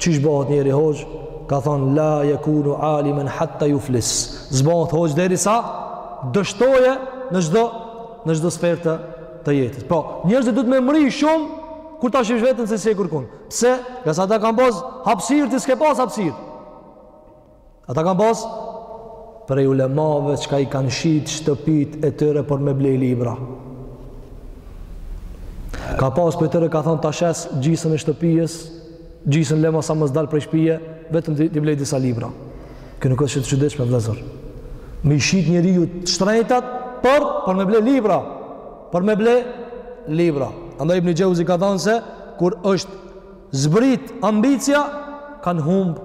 Qysh bëhet njeri hoxhë? Ka thonë, la jekunu alimen hatta juflis. S'bëhet hoxhë derisa të dështojë në çdo, në çdo sferë të, të jetës. Po, njerëzit duhet me mrri shumë, kur ta shish vetën se si e kërkon. Pse? Ngase ata kanë pas hapsirë, ti s'ke pas hapsirë. Ata kanë pas prej ulemave çka i kanë shit shtëpitë e tyre për me blej libra. Ka pas prej tyre ka thonë ta shes gjysën e shtëpisë, gjysën lema sa mos dal prej shpije, vetëm t'i blej disa libra. Kjo nuk është që të qydesh me vlezër. Me i shit njeriu të shtrejtat për, për me blej libra. Për me blej libra. Andaj Ibn Xheuzi ka thonë se kur është zbrit ambicia kanë humb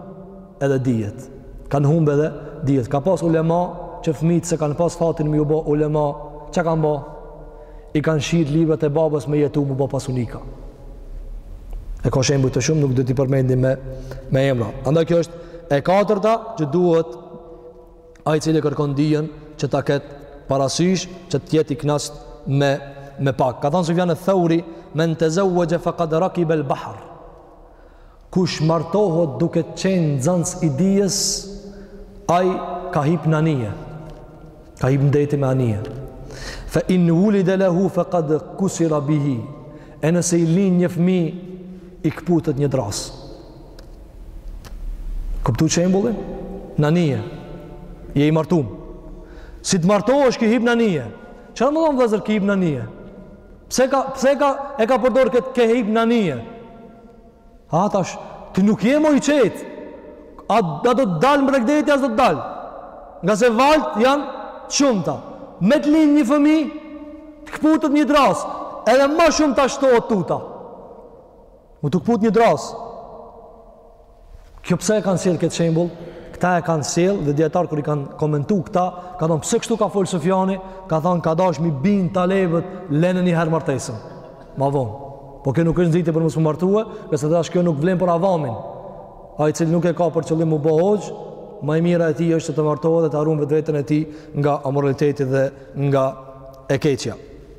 edhe dijet kanë humb edhe dijet ka pas ulema që fëmijtë s'e kanë pas fatin me iu bo ulema çka kanë bo i kanë shit librat e babës me jetu mu bo pasunika e ka shembuj të shumtë nuk do t'i përmendim me, me emra andaj kjo është e katërta që duhet Ai i cili e kërkon dijen që ta ketë parasysh që të jetë i kënaqur me me pak. Ka thënë Sufjan al-Thauri, "Men tazawwaja faqad rakiba al-bahr." Kush martohet duke qenë nxënës i dijes, ai ka hip në anije. Ka hip në deti me anije. Fa in wulida lahu faqad kusira bihi. E nëse i lind një fëmijë, i kputet një drasë. U kuptu shembulli? Në anije. Je i martum. Si të martohesh ki hip në anije. Ça do me thonë vllezër ki hip në anije? Pse, ka, pse ka, e ka përdorë këtë ke hip në anije? A tash, ti nuk je mo i qetë. A, a do të dalë n'bregdeti, a s'do të dalë. Ngase valtë janë të shumta. Me të lind një fëmi, të këputet një drasë. Edhe ma shumë të shtohet tuta. U këput një dras. Kjo pse e kanë sjell këtë shembull? Këta e kanë sjell dhe dijetarët kur i kanë komentu këta, ka thon pse kështu ka fol Sufjani? Ka thon ka dash me i bind talebët lëneni një herë martesën. Ma von. Po kjo nuk është nxitje për mos me u martue, e tash kjo nuk vlen për avamin. Ai i cili nuk e ka për qëllim u bo hoxhë, ma e mira e tij është të martohet dhe të rrunë veten e tij nga amoraliteti dhe nga e keqja.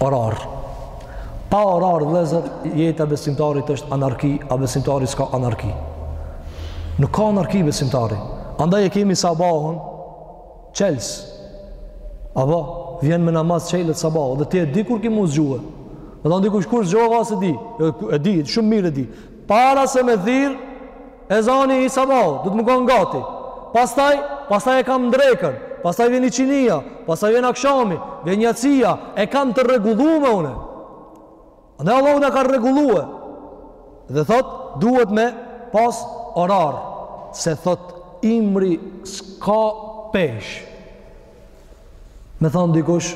orar. Pa orar vëllezër, jeta e besimtarit është anarki, a besimtari s'ka anarki. Nuk ka anarki besimtari. Andaj e kemi sabahun çels. Apo vjen me namaz çelët sabahut dhe ti e di kur ki me u zgjue. Me tha dikush kur zgjova s'e di. E di, shumë mirë e di. Para se me thirr Ezani i sabahut, do t'mu kon gati. Pastaj, pastaj e kam drekën, pastaj vjen iqinia, pastaj vjen akshami, vjen jacija, e kam të rregullume une. Ne Allahu na ka rregullue. Dhe thot, duhet me pas orar, se thot, ymri s'ka peshë. Me thonë dikush,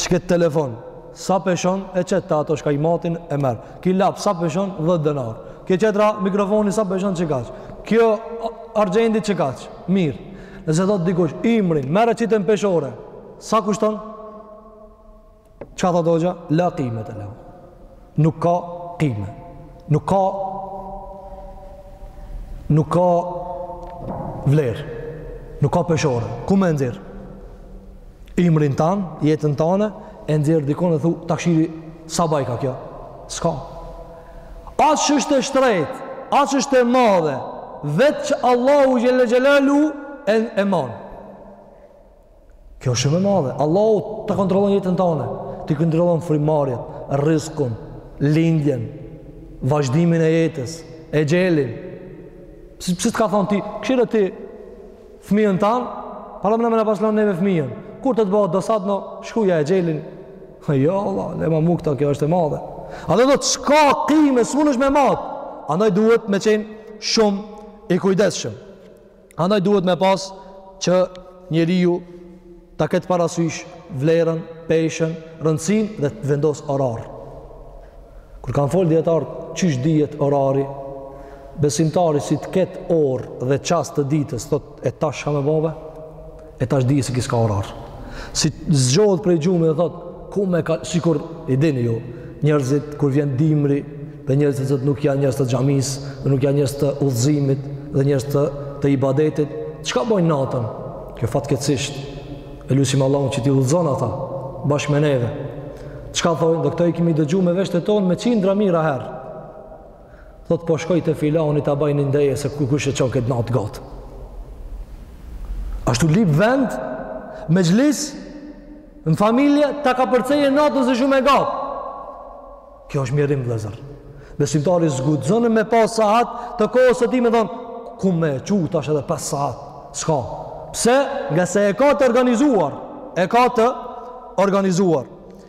që këtë telefon, sa peshon, e qet te ato çka i matin e merr. Ky laps, sa peshon, 10 denar. Ky tjetra, mikrofoni, sa peshon, qe kaq. Kjo, argjendi, qe kaq. Mirë. Nëse thotë dikush, ymrin, merre qite n'peshore, sa kushton? Çka thotë hoxha? La kimete lehu. Nuk ka kime. Nuk ka nuk ka vlerë. Nuk ka peshore. Ku me nxirr? Ymrin tan, jetën tane, e nxirr dikon e thu ta kshyri sa bajka kjo. S'ka. As është e shtrejt, as është e madhe, veç Allahu Xhelle Xhelaluhu e man. Kjo është shumë e madhe. Allahu ta kontrollon jetën tane, t'i kontrollon frymëmarrjet, rrizkun, lindjen, vazhdimin e jetës, exhelin. Pse s'të ka thon ti, kshyre ti fëmijën tan, pardamna me na paslon neve fëmijën. Kur të të bohet do sat na shkruja exhelin. Jo, Allahu le ma mu këto, kjo është e madhe. A dhe thot s'ka kime, s'munësh me mat. Andaj duhet me qenë shumë i kujdeshëm. Andaj duhet me pas që njeriu ta ketë parasysh vlerën, peshën, rëndësinë dhe të vendos orar. Kur kanë folë dijetarët, qysh dihet orari, besimtari si të ketë orë dhe çast të ditës, thot e tash ka me bo ve, E tash dije se kush ka orar. Si zgjohet prej gjumit dhe thotë, ku me ka, sikur i dini ju, njerëzit kur vjen dimri dhe njerëzit që nuk janë njerëz të xhamisë, dhe nuk janë njerëz të udhëzimit dhe njerëz të të ibadetit, çka bojnë natën? Kjo fatkeqësisht e lusim Allahun që t'i udhëzon ata bashkë me neve. Çka thonë, dhe këto i kemi dëgju me veshët tanë me qindra mijëra herë. Thotë po shkoj te filani ta bajmë një ndejë se ku kush e çon këtë natë gatë. Ashtu lyp vend, me gjlis, në familje, ta kapërcejë natën se shumë e gatë. Kjo është mjerim vllezër. Besimtari s'guxon me pas sahat të kohës së tij me thonë, ku me e çu tash edhe pas sahat, s'ka. Pse? Ngase e ka të organizuar, e ka të organizuar.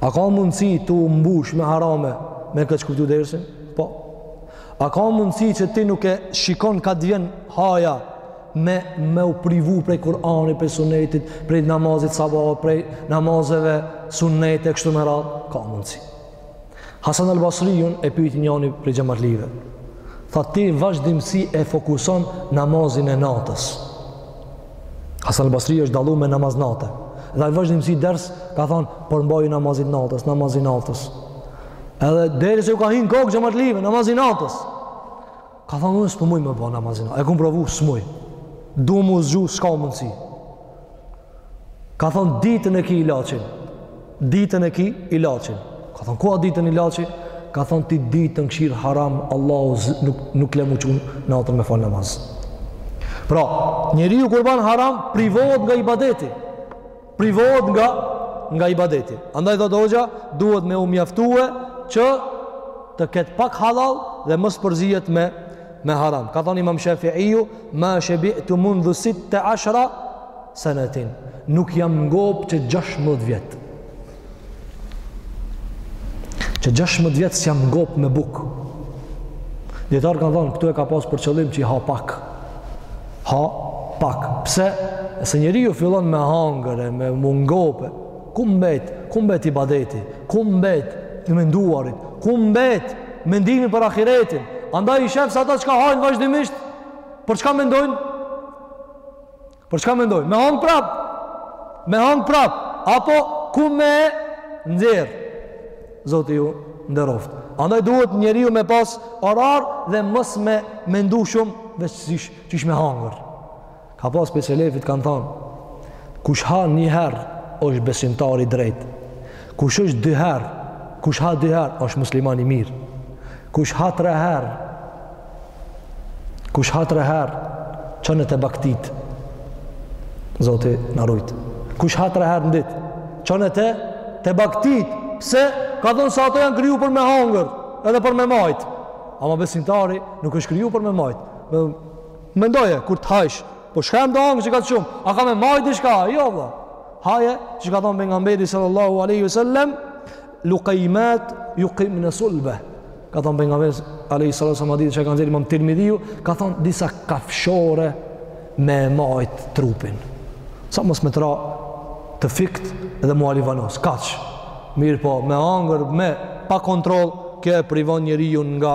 A ka mundësi tu u mbush me harame me e kuptu dersin? Po. A ka mundësi që ti nuk e shikon kah të vjen haja me, me u privu prej Kur'anit, prej sunetit, prej namazit sabahut, prej namazeve sunete kështu me radhë? Ka mundësi. Hasan al-Basriun e pyti njani prej xhematlive. Tha ti vazhdimësi e fokuson namazin e natës. Hasan al-Basri është dallu me namaz nate. Dhe ai vazhdimsi ders ka thon po mbaje namazin natës, namazin natës. Edhe derisa u ka hin n'kokë xhamatlive namazin natës. Ka thon unë s'po muj me bo namazin. E kom provu s'muj. Du m'u zgju s'ka mundsi. Ka thon ditën e ki ilaçin. Ditën e ki ilaçin. Ka thon ku âsht ditën ilaçi? Ka thon ti ditën kshyr haram Allahu nuk nuk t'le m'u çu natën me fal namaz. Pra, njeriu kur ban haram privohet nga ibadeti. Privohet nga nga ibadeti. Andaj thot hoxha, duhet me u mjaftue që të ketë pak halal dhe mos përzihet me me haram. Ka thënë Imam Shafiiu, "Ma shabi'tu mundhu sitte ashra sanatin." Nuk jam ngop që 16 vjet. Që 16 vjet s'jam ngop me bukë. Dijetarët kanë thonë, këtu e ka pas për qëllim që ai ha pak. Ha pak. Pse? Se njeriu fillon me hangër, me m'u ngope. Ku mbet? Ku mbet ibadeti? Ku mbet i menduarit? Ku mbet mendimi për ahiretin. Andaj i shef se ata çka hajnë vazhdimisht, për çka mendojnë? Për çka mendojnë? Me hangë prap. Me hangë prap. Apo ku me nxjerr? Zoti ju nderoft. Andaj duhet njeriu me pas orar dhe mos me mendu shumë veç qysh, qysh me hangër. Ka pas prej selefit kanë thonë, kush ha një herë është besimtar i drejtë, kush është dy herë, kush ha dy herë është musliman i mirë, kush ha tre herë, kush ha tre herë çone te baktitë. Zoti na rujt. Kush ha tre herë në ditë çone te te baktitë. Pse? Ka thonë se ato janë kriju për me hangër, edhe për m'u majtë. Ama besimtari nuk është kriju për m'u majtë. Mendoje kur të hajsh, po çka jam tu hangër që kaq shumë? A ka me m'majt diçka? Jo valla. Haje, që ka thënë pejgamberi sallallahu alaihi wasallam, luqaymat yuqimna sulba. Ka thënë pejgamberi alaihi salatu wasallam, që ka nxjerrë Imam Tirmidhiu, ka thënë disa kafshore me e majt trupin. Sa mos me t'ra të fikt dhe m'u alivanos. Kaq, mirëpo, me hangër, me pa kontroll, kjo e privon njeriun nga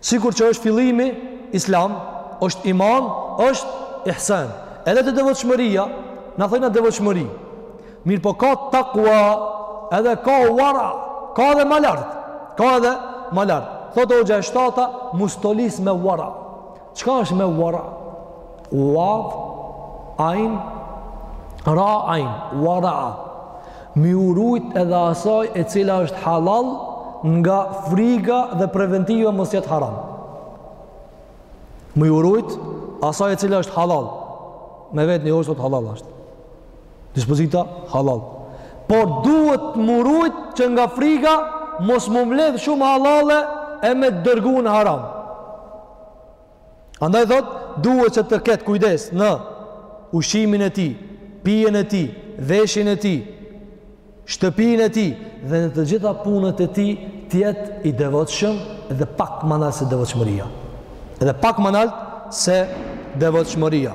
Sikur që është fillimi Islam, është iman, është ihsan. Edhe te devotshmëria, na thojnë devotshmëri. Mirëpo ka takua, edhe ka wara, ka edhe ma lart. Ka edhe ma lart. Thotë hoxha e shtata, m'u stolisë me wara. Çka është me wara? Wav, ra, ain, wara'a. M'iu rujt edhe asaj e cila është halal nga friga dhe preventiva mos jetë haram. M'iu rujt asaj e cila është halal. Me vetën e saj halal është. Dispozita halal. Por duhet m'u rujt që nga friga mos m'u mledhë shumë halale e me dërgu në haram. Andaj thotë, duhet që të ketë kujdes në ushqimin e tij, pijen e tij, veshjen e tij, shtëpinë e tij, dhe në të gjitha punët e tij, të jetë i devotshëm edhe pak ma nalt se devotshmëria. Edhe pak ma nalt se devotshmëria.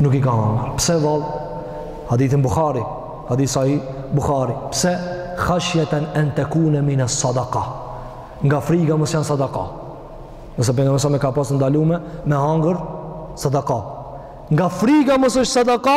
Nuk i ka hangër. Pse vallë? Hadithi n'Bukhari. Hadith sahih Bukhari. Pse? Khashjeten en tekune mine sadaka. Nga friga mos janë sadaka. Nëse pejgamberi a.s. e ka pasë të ndalume me hangër sadaka. Nga friga mos është sadaka,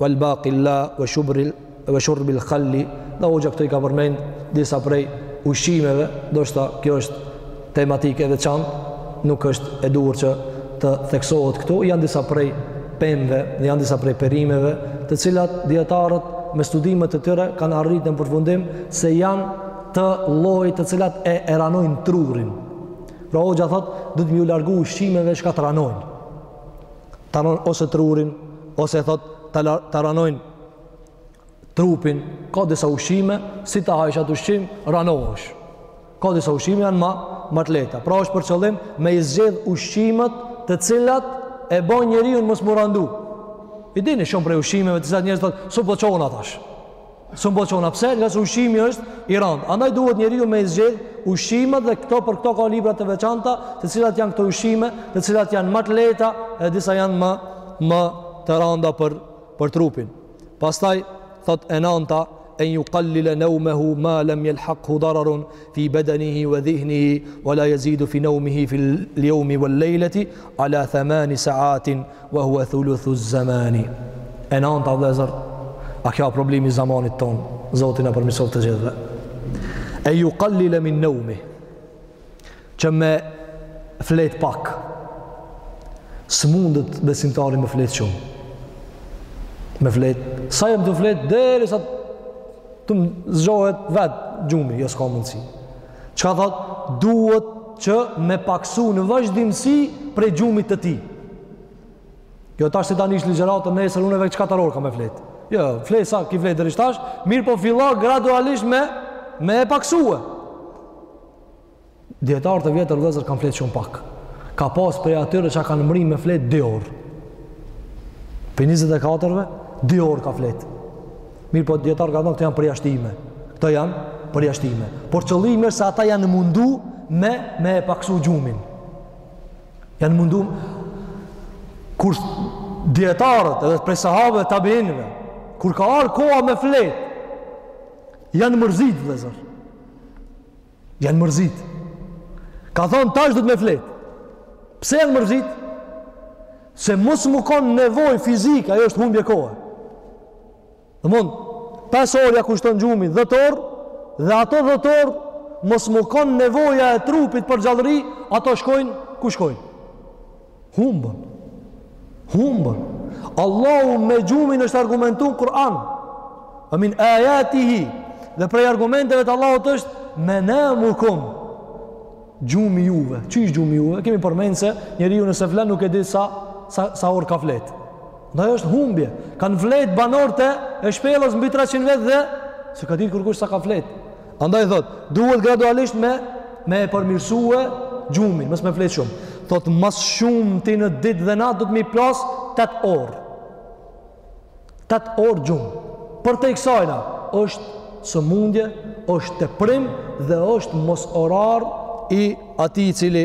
wal baqilla wa shurbil khalli dhe hoxha këtu i ka përmend disa prej ushqimeve ndoshta kjo është tematikë e veçantë nuk është e duhur që të theksohet këtu janë disa prej pemëve dhe janë disa prej perimeve të cilat dietarët me studime të tyre kanë arrit në përfundim se janë të llojit të cilat e e ranojnë trurin pra hoxha thotë duhet m'iu largu ushqimeve çka të ranojnë taron ose trurin ose thot ta ranojn trupin ka disa ushqime si ta hajsh atë ushqim ranohesh ka disa ushqime janë ma më të lehta pra është për qëllim me i zgjedh ushqimet të cilat e bajn njeriun mos m'u randu i dini shumë prej ushqimeve të cilat njerëz thot s'un po çohna tash S'un po çohna pse? Ngase ushqimi është i rëndë. Andaj duhet njeriu me i zgjedh ushqimet dhe këto për këto ka libra të veçanta, të cilat janë këto ushqime, të cilat janë më të lehta e disa janë më më të rënda për për trupin. Pastaj thot e nanta en jukallile neumehu ma lem jelhakhu dararun fi bedenihi ve dhihnihi ve la jezidu fi neumihi fil jeumi ve lejleti ala themani saatin Wa huwa thuluthu zamani. E nanta vëllezër, a kjo problemi i zamanit ton, Zoti na përmirësoftë të gjithëve. En jukallile min neumi. Që me flet pak. S'mundet besimtari me flet shumë. Me flet, sa jam tu flet derisa të zgjohet vet gjumi, jo s'ka mundësi. Çka thot? Duhet që me paksu në vazhdimësi prej gjumit të tij. Jo, tash si ta nish ligjëratën, nesër unë veç katër orë ka me flet. Jo, flet sa ki flet deri tash, mirëpo fillo gradualisht me, me e paksu. Dijetarët e vjetër vëllezër kanë flet shumë pak. Ka pas prej atyre që kanë mrri me flet dy orë. Prej 24-ve, dy orë ka flet. Mirëpo dijetarët kanë thonë këto janë përjashtime. Këto janë përjashtime. Por qëllimi është se ata janë mundu me, me e paksu gjumin. Janë mundu kur dijetarët edhe prej sahabëve tabiinve, kur ka ardh koha me flet, janë mërzit vëllezër. Janë mërzit. Ka thonë, tash duhet me flet. Pse janë mërzit? Se mos me konë nevojë fizike, ajo është humbje kohë. Dhe mund, 5 orë ja kushton gjumit, 10 orë, dhe ato 10 orë, mos me konë nevoja e trupit për gjallëri, ato shkojnë, ku shkojnë? Humbën. Humbën. Allahu me gjumin është argumentu në Kur'an. Ve min ajatihi. Dhe prej argumenteve të Allahut është menamukum. Gjumi juve. Qysh gjumi juve? Kemi përmen se njeriu nëse flen nuk e di sa, sa, sa orë ka flet. Andaj është humbje. Kanë flet banorët e shpellës mbi 300 vjet dhe s'e ka ditë kërkush sa ka flet. Andaj thot, duhet gradualisht me me e përmirësue gjumin, mos me flet shumë. Thot, ma s'shumti në ditë dhe natë, duhet m'i plas 8 orë. 8 orë gjumë. Përtej kësajna, është sëmundje, është teprim dhe është mos orar i atij i cili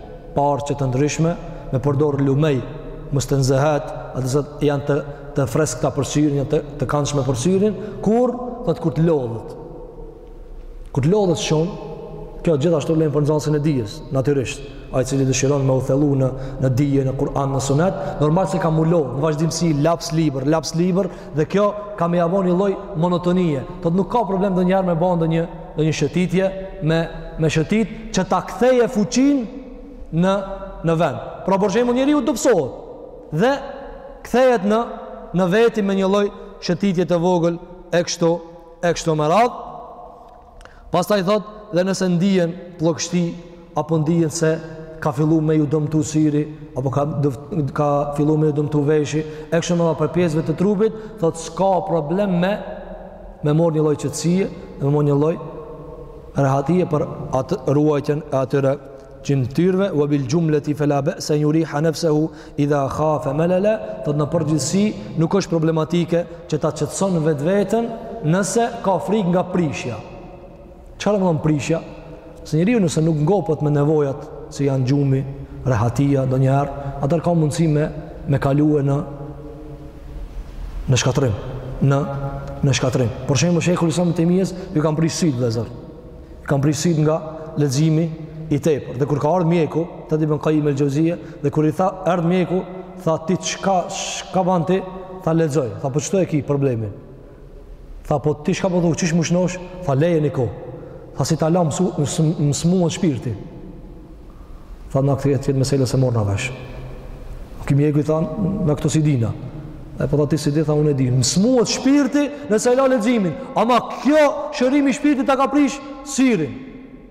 parqe të ndryshme, me përdor lumej, mos të nxehet, ato se janë të të freskëta për syrin, të të këndshme për syrin, kur thot kur të lodhet. Kur të lodhet shumë, kjo gjithashtu vlen për nxënësin e dijes, natyrisht. Ai i cili dëshiron me u thellu në në dije, në Kur'an, në Sunet, normal se ka m'u lodh, në vazhdimsi laps libër, laps libër dhe kjo ka me ia ba një lloj monotonie. Thot nuk ka problem ndonjëherë me ba ndonjë ndonjë shëtitje me me shëtit që ta kthejë fuqinë në në vend. Pra për shembull njeriu dobësohet dhe kthehet në në veti me një lloj shëtitje të vogël e kështu e kështu me radh. Pastaj thot dhe nëse ndihen plogështi apo ndien se ka fillu me ju dëmtu syri, apo ka, ka fillu me ju dëmtu veshi, e kështu me radhë pjesëve të trupit, thot s'ka problem me me mor një lloj qetësie, me mor një lloj rehatie për atë ruajtjen e atyre gjymtyrëve, ue bil xhumleti fe la be'se en juriha nefsehu idha khafe melele, thot në përgjithsi nuk është problematike që ta qetëson vetveten nëse ka frik nga prishja. Çka me than prishja? Se njeriu nëse nuk ngopet me nevojat si janë gjumi, rehatia, ndonjëherë, atëher ka mundësi me, me kalue në, në shkatrim, në, në shkatrim. Për shembull shejhul islam Tejmijes, ju kan prish sytë vllezër. Ju kan prish sytë nga leximi i tepër. Dhe kur ka ardhë mjeku, ta di Ibn Kajim el Xheuzije, dhe kur i tha, ardhë mjeku, tha ti qka, qka ban ti, tha lexoj, tha po qëto e ki problemin. Tha, po ti çka po thu, qysh m'u shnosh? Tha, leje një kohë. Tha, si ta la, m'smuhet shpirti. Tha, na këtë mesele se morëm vesh. Ky mjeku i tha, na këto s'i dina. E po tha ti s'e di, tha unë e di. M'smuhet shpirti nëse e la leximin. Ama ky shërimi i shpirtit ta ka prish syrin.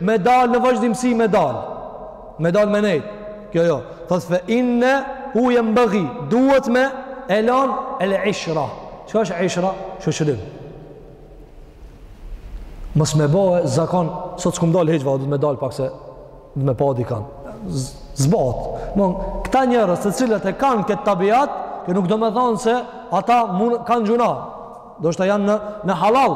me dal në vazhdimësi me dal me dal me nejt kjo jo thot fe innehu jenbegi duhet me e lan el ishra çka është ishra shoqnim mos me bo e zakon sot s'kum dal hiç valla du me dal pak se du me pa dikan zbot. Këta njerëz të cilët e kanë këtë tabiat kjo nuk domethon se ata kanë gjynah Ndoshta janë në, në hallall,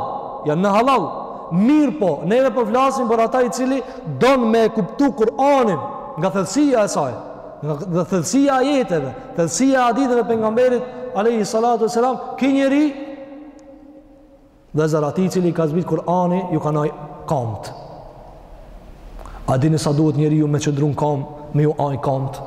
janë në hallall. Mirëpo, neve po flasim për atë i cili don me e kuptu Kur'anin nga thellësia e saj, nga thellësia e ajeteve, thellësia e haditheve pejgamberit, alejhi salatu ue selam, ky njeri, vllezër, atij i cili i ka zbrit Kur'ani, ju kan aj kamtë. A dini sa duhet njeriu me qëndru në kamë, me ju aj kamtë?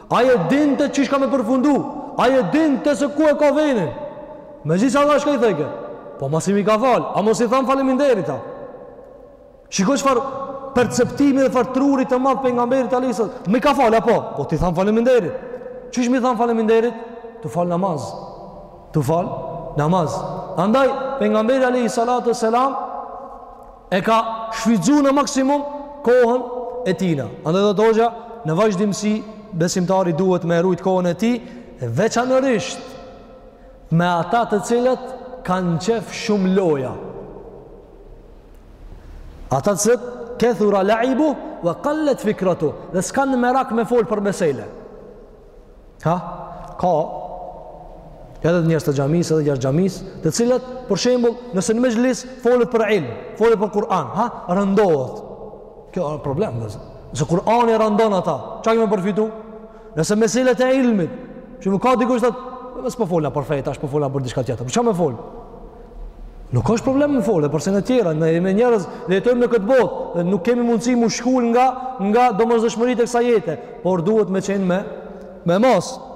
Ai e dinte qysh ka me përfundu, ai e dinte se ku e ka venin. Me gjith se dashka i thojke, po masi m'i ka fal, a mos i tham faleminderit, a. Shiko çfarë perceptimi dhe farë truri të madh Pejgamberi alejhi, m'i ka fal, a po, po t'i tham faleminderit. Qysh me i than faleminderit? Tu fal namaz. Tu fal namaz. Andaj, Pejgamberi alejhi salatu ue selam, e ka shfrytëzuar në maksimum kohën e tina. Andaj thotë hoxha në vazhdimësi besimtari duhet me e rujt kohën e tij veçanërisht me ata të cilët kanë qef shumë loja. Ata të cilët kethura laibuhu wa qallat fikratuhu, dhe s'kanë merak me fol për mesele. Ha? Ka edhe njerëz të xhamisë, edhe jashtë xhamisë, të cilët për shembull, nëse në mexhlis folet për ilm, folet për Kur'an, ha, rëndohet. Kjo është problem, do të thotë. Nëse Kur'ani e rëndon ata, çka kemi përfitu? Nëse meselet e ilmit, që më ka dikush thotë mos po fola për fe, tash po fola për diçka tjetër. Për çfarë me fol? Nuk është problem me fol për sene tjera, ne jemi njerëz, ne jetojmë në këtë botë, dhe nuk kemi mundësi m'u shkul nga, nga domosdoshmëritë e kësaj jete, por duhet me qenë me, me masë.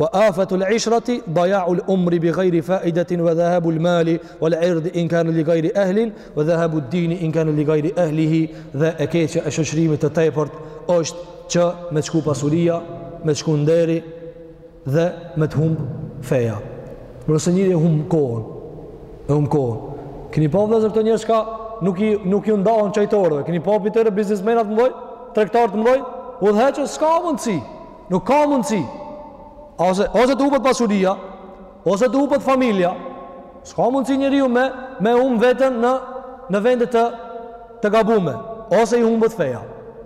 Wa afetu lë ishrati, daja'u lë umri bi gajri faidetin, wa dhahebu lë mali, wa lë irdi in kanë li gajri ehlin, wa dhahebu d-dini in kanë li gajri ehlihi, dhe e keqja e shoqërimit të tepërt, është që me t'shku pasuria, me t'shku nderi, dhe me të humb feja. Përse njeri e humb kohën, e humb kohën. Keni pa vllezër këto njerëz çka nuk i nuk ju ndahen çajtoreve. Keni pa përherë biznesmena t'mëdhoj, tregtar të mëdhoj, udhëheqës s'ka mundsi. Nuk ka mundsi. Ose ose të humbet pasuria, ose të humbet familja. S'ka mundsi njeriu me me humb veten në në vende të të gabume, ose i humbet feja.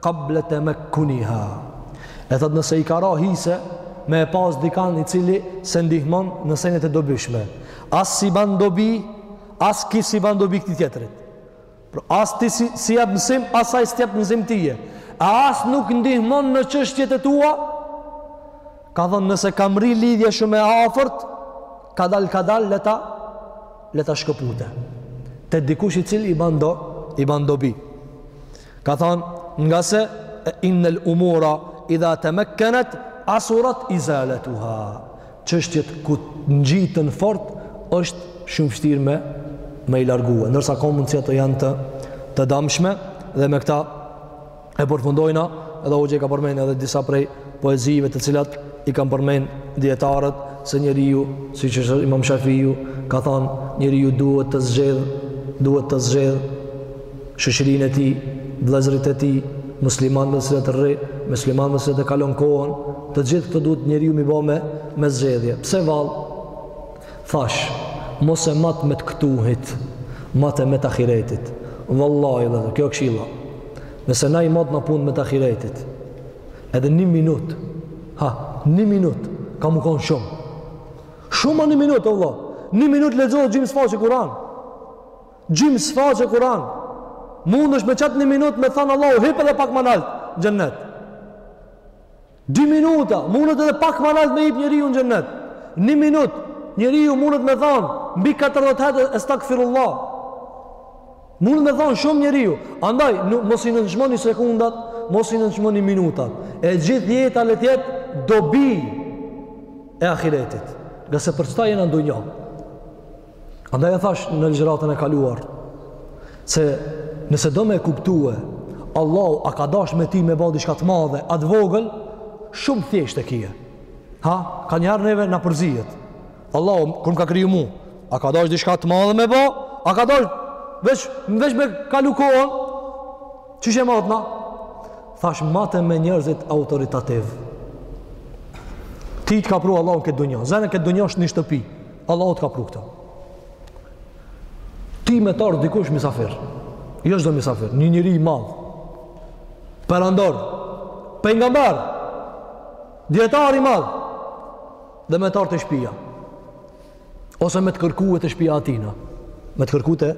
Qabla tamakkuniha. E thot nëse i ka ra hise me e pas dikan i cili s'e ndihmon në senet e dobishme. As s'i ban dobi, as ky s'i ban dobi këtij tjetrit. Pra, as ti s'i, s'i jep mësim, as ai s't'jep mësim tyje. A as nuk ndihmon në çështjet e tua? Ka thonë nëse ka mrri lidhje shumë e afërt, kadal, kadal, le ta, le ta shkëpute. Te dikush i cili i ban do-, i ban dobi. Ka thënë, ngase innel umura idha tamakkanat asurat izalatuha. Çështjet kur ngjiten fort është shumë vështirë me me i largue, ndërsa ka mundësi ato janë të të damshme dhe me këta e përfundojna edhe hoxha i ka përmend edhe disa prej poezive të cilat i kanë përmend dietarët se njeriu siç është Imam Shafiu ka thënë njeriu duhet të zgjedh duhet të zgjedh shoqërinë e tij, vëllezërit e tij, muslimanët me të cilët rri, muslimanët me të cilët e kalon kohën, të gjithë këto duhet njeriu me i ba me zgjedhje. Pse vallë? Thash, mos e mat me të këtuhit, mat e me të ahiretit. Vallahi, dhe kjo këshilla. Nëse na i matna punët me të ahiretit, edhe një minut, ha, një minut, ka me konë shumë. Shumë â një minut, o vla, një minut lexohet gjymsë faqe Kur'an. Gjymsë faqe Kur'an. Mundesh me çat një minutë me thënë Allahu hip edhe pak më lart në xhennet. Dy minuta, mundet edhe pak më lart me hip njeriu në xhennet. Një minutë, njeriu mundet me thënë mbi 40 herë estagfirullah. Mundet me thënë shumë njeriu. Andaj mos i nënçmoni sekondat, mos i nënçmoni minutat. E gjithë jeta le të jetë dobi e ahiretit. Ngase për qeta jena n'dunja? Andaj e thash në ligjëratën e kaluar se nëse do me kuptue Allahu a ka dash me ti me ba diçka të madhe, atë vogël, shumë thjesht e kije. Ha, nganjëherë neve na përzihet. Allahu, kur më ka kriju mu, a ka dash diçka të madhe me ba, a ka dash veç, veç me kalu kohën, qysh e matna? Thash, mate me njerëzit autoritativ. Ti të ka pru Allahu në këtë dunja, zene këtë dunja është një shtëpi, Allahu të ka pru këtu. Ty me t'ardh dikush misafir. Jo çdo misafir. Një njeri i madhë. Perandor. Pejgamber. Dijetar i madhë. Dhe me t'ardh te shpia. Ose me të kërkue te shpia e tina. Me të kërku te,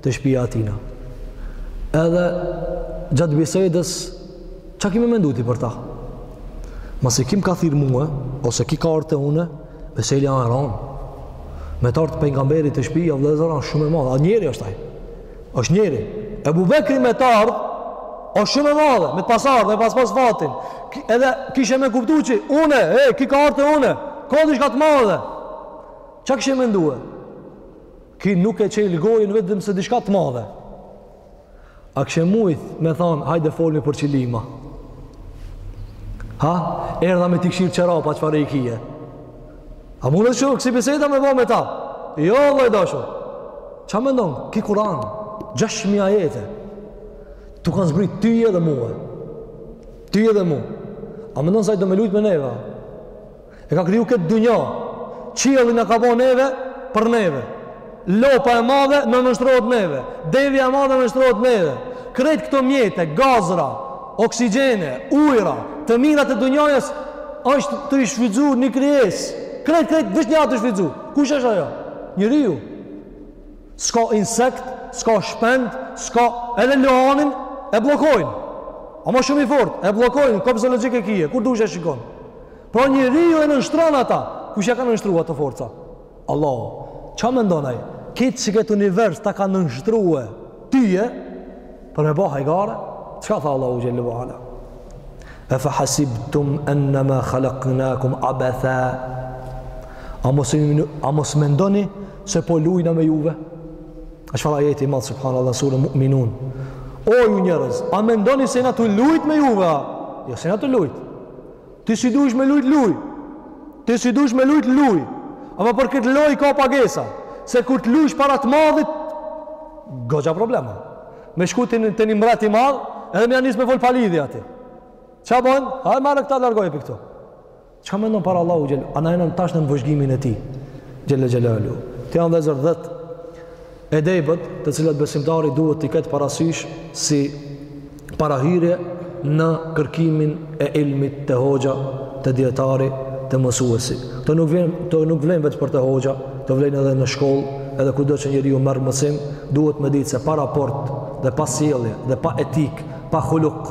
te shpia e tina. Edhe gjatë bisedës, çka ki me mendu ti për ta? Masi ky m'ka thirr mue, ose ky ka ardh te une, Veçse diçka me randë. Me të ardhë pejgamberi te shpija, vllezër, është shumë e madhe. A njeri është ai. është njeri. Ebu Bekri me të ardhë, është shumë e madhe. Me të pas ardhë, me pas pas fatin. Edhe kishe me kuptu qi une, e, ky ka ardhë te une. Ka diçka të madhe. Ça kishe mendue? Ky nuk e çel gojën vetëm se diçka të madhe. A kishe mujt me thanë, hajde folim për qilima. Ha? Erdha me t'i kshyrë qerapat çfarë i kije. A mundesh kësi biseda me bo me ta. Jo, vlla i dashur. Ça mendon? Ky Kur'an. Gjashtë mi ajete. T'u kanë zbrit ty edhe mue. Ty edhe mue. A mendon se ai do me lujt me neve? E ka kriju këtë dunja. Qiellin na ka bo neve për neve. Lopa e madhe na nënshtrohet neve. Devja e madhe na nënshtrohet neve. Krejt këto mjete, gazra, oksigjene, ujra, të mirat e dunjajës, asht tu i shfrytëzu një krijesë. Krejt, krejt, veç një a tu shfrytëzu. Kush asht ajo? Njeriu. S'ka insekt, s'ka shpend, s'ka, edhe luanin e bllokojnë. Ama shumë i fort, e bllokojnë, kopsht zoologjik e kije, kur dush e shikon. Pra njeriu e nënshtron ata. Kush ja ka nënshtru ato forca? Allahu. Ça mendon ai? Këtë që këtë univers ta ka nënshtru tyje për me ba hajgare? Çka tha Allahu xhelle ue ala? E fa hasibtum ennema khalaqnakum abatha. A mos a mos mendoni se po lujna me juve? A çfarë ajeti i madh, subhanallah, sure Mu'minun. O ju njerëz, a mendoni se jena tu lujt me juve? Jo, s'jena tu lujt. Ti si dush me lujt luj. Ti si dush me lujt luj. Ama për këtë lojë ka pagesa. Se kur të lujsh para të madhit, goxha problema. Me shku te një, te një mbret i madh, edhe me ja nis me fol palidhje aty. Ça bojn? Merre këta largoje pi këtu. Çka mendon para Allahu xhel? A na jena tash në në vëzhgimin e tij? Xhelle xhelaluhu. Të janë dhe zërë dhëtë. Edepet, të cilat besimtari duhet t'i ketë parasysh si parahyrje në kërkimin e ilmit te hoxha, te dietari, te mësuesi. Këto nuk vlejnë, këto nuk vlejnë veç për te hoxha, këto vlejnë edhe në shkollë, edhe kudo që njeriu merr mësim, duhet me ditë se pa raport dhe pa sjellje dhe pa etikë, pa huluk,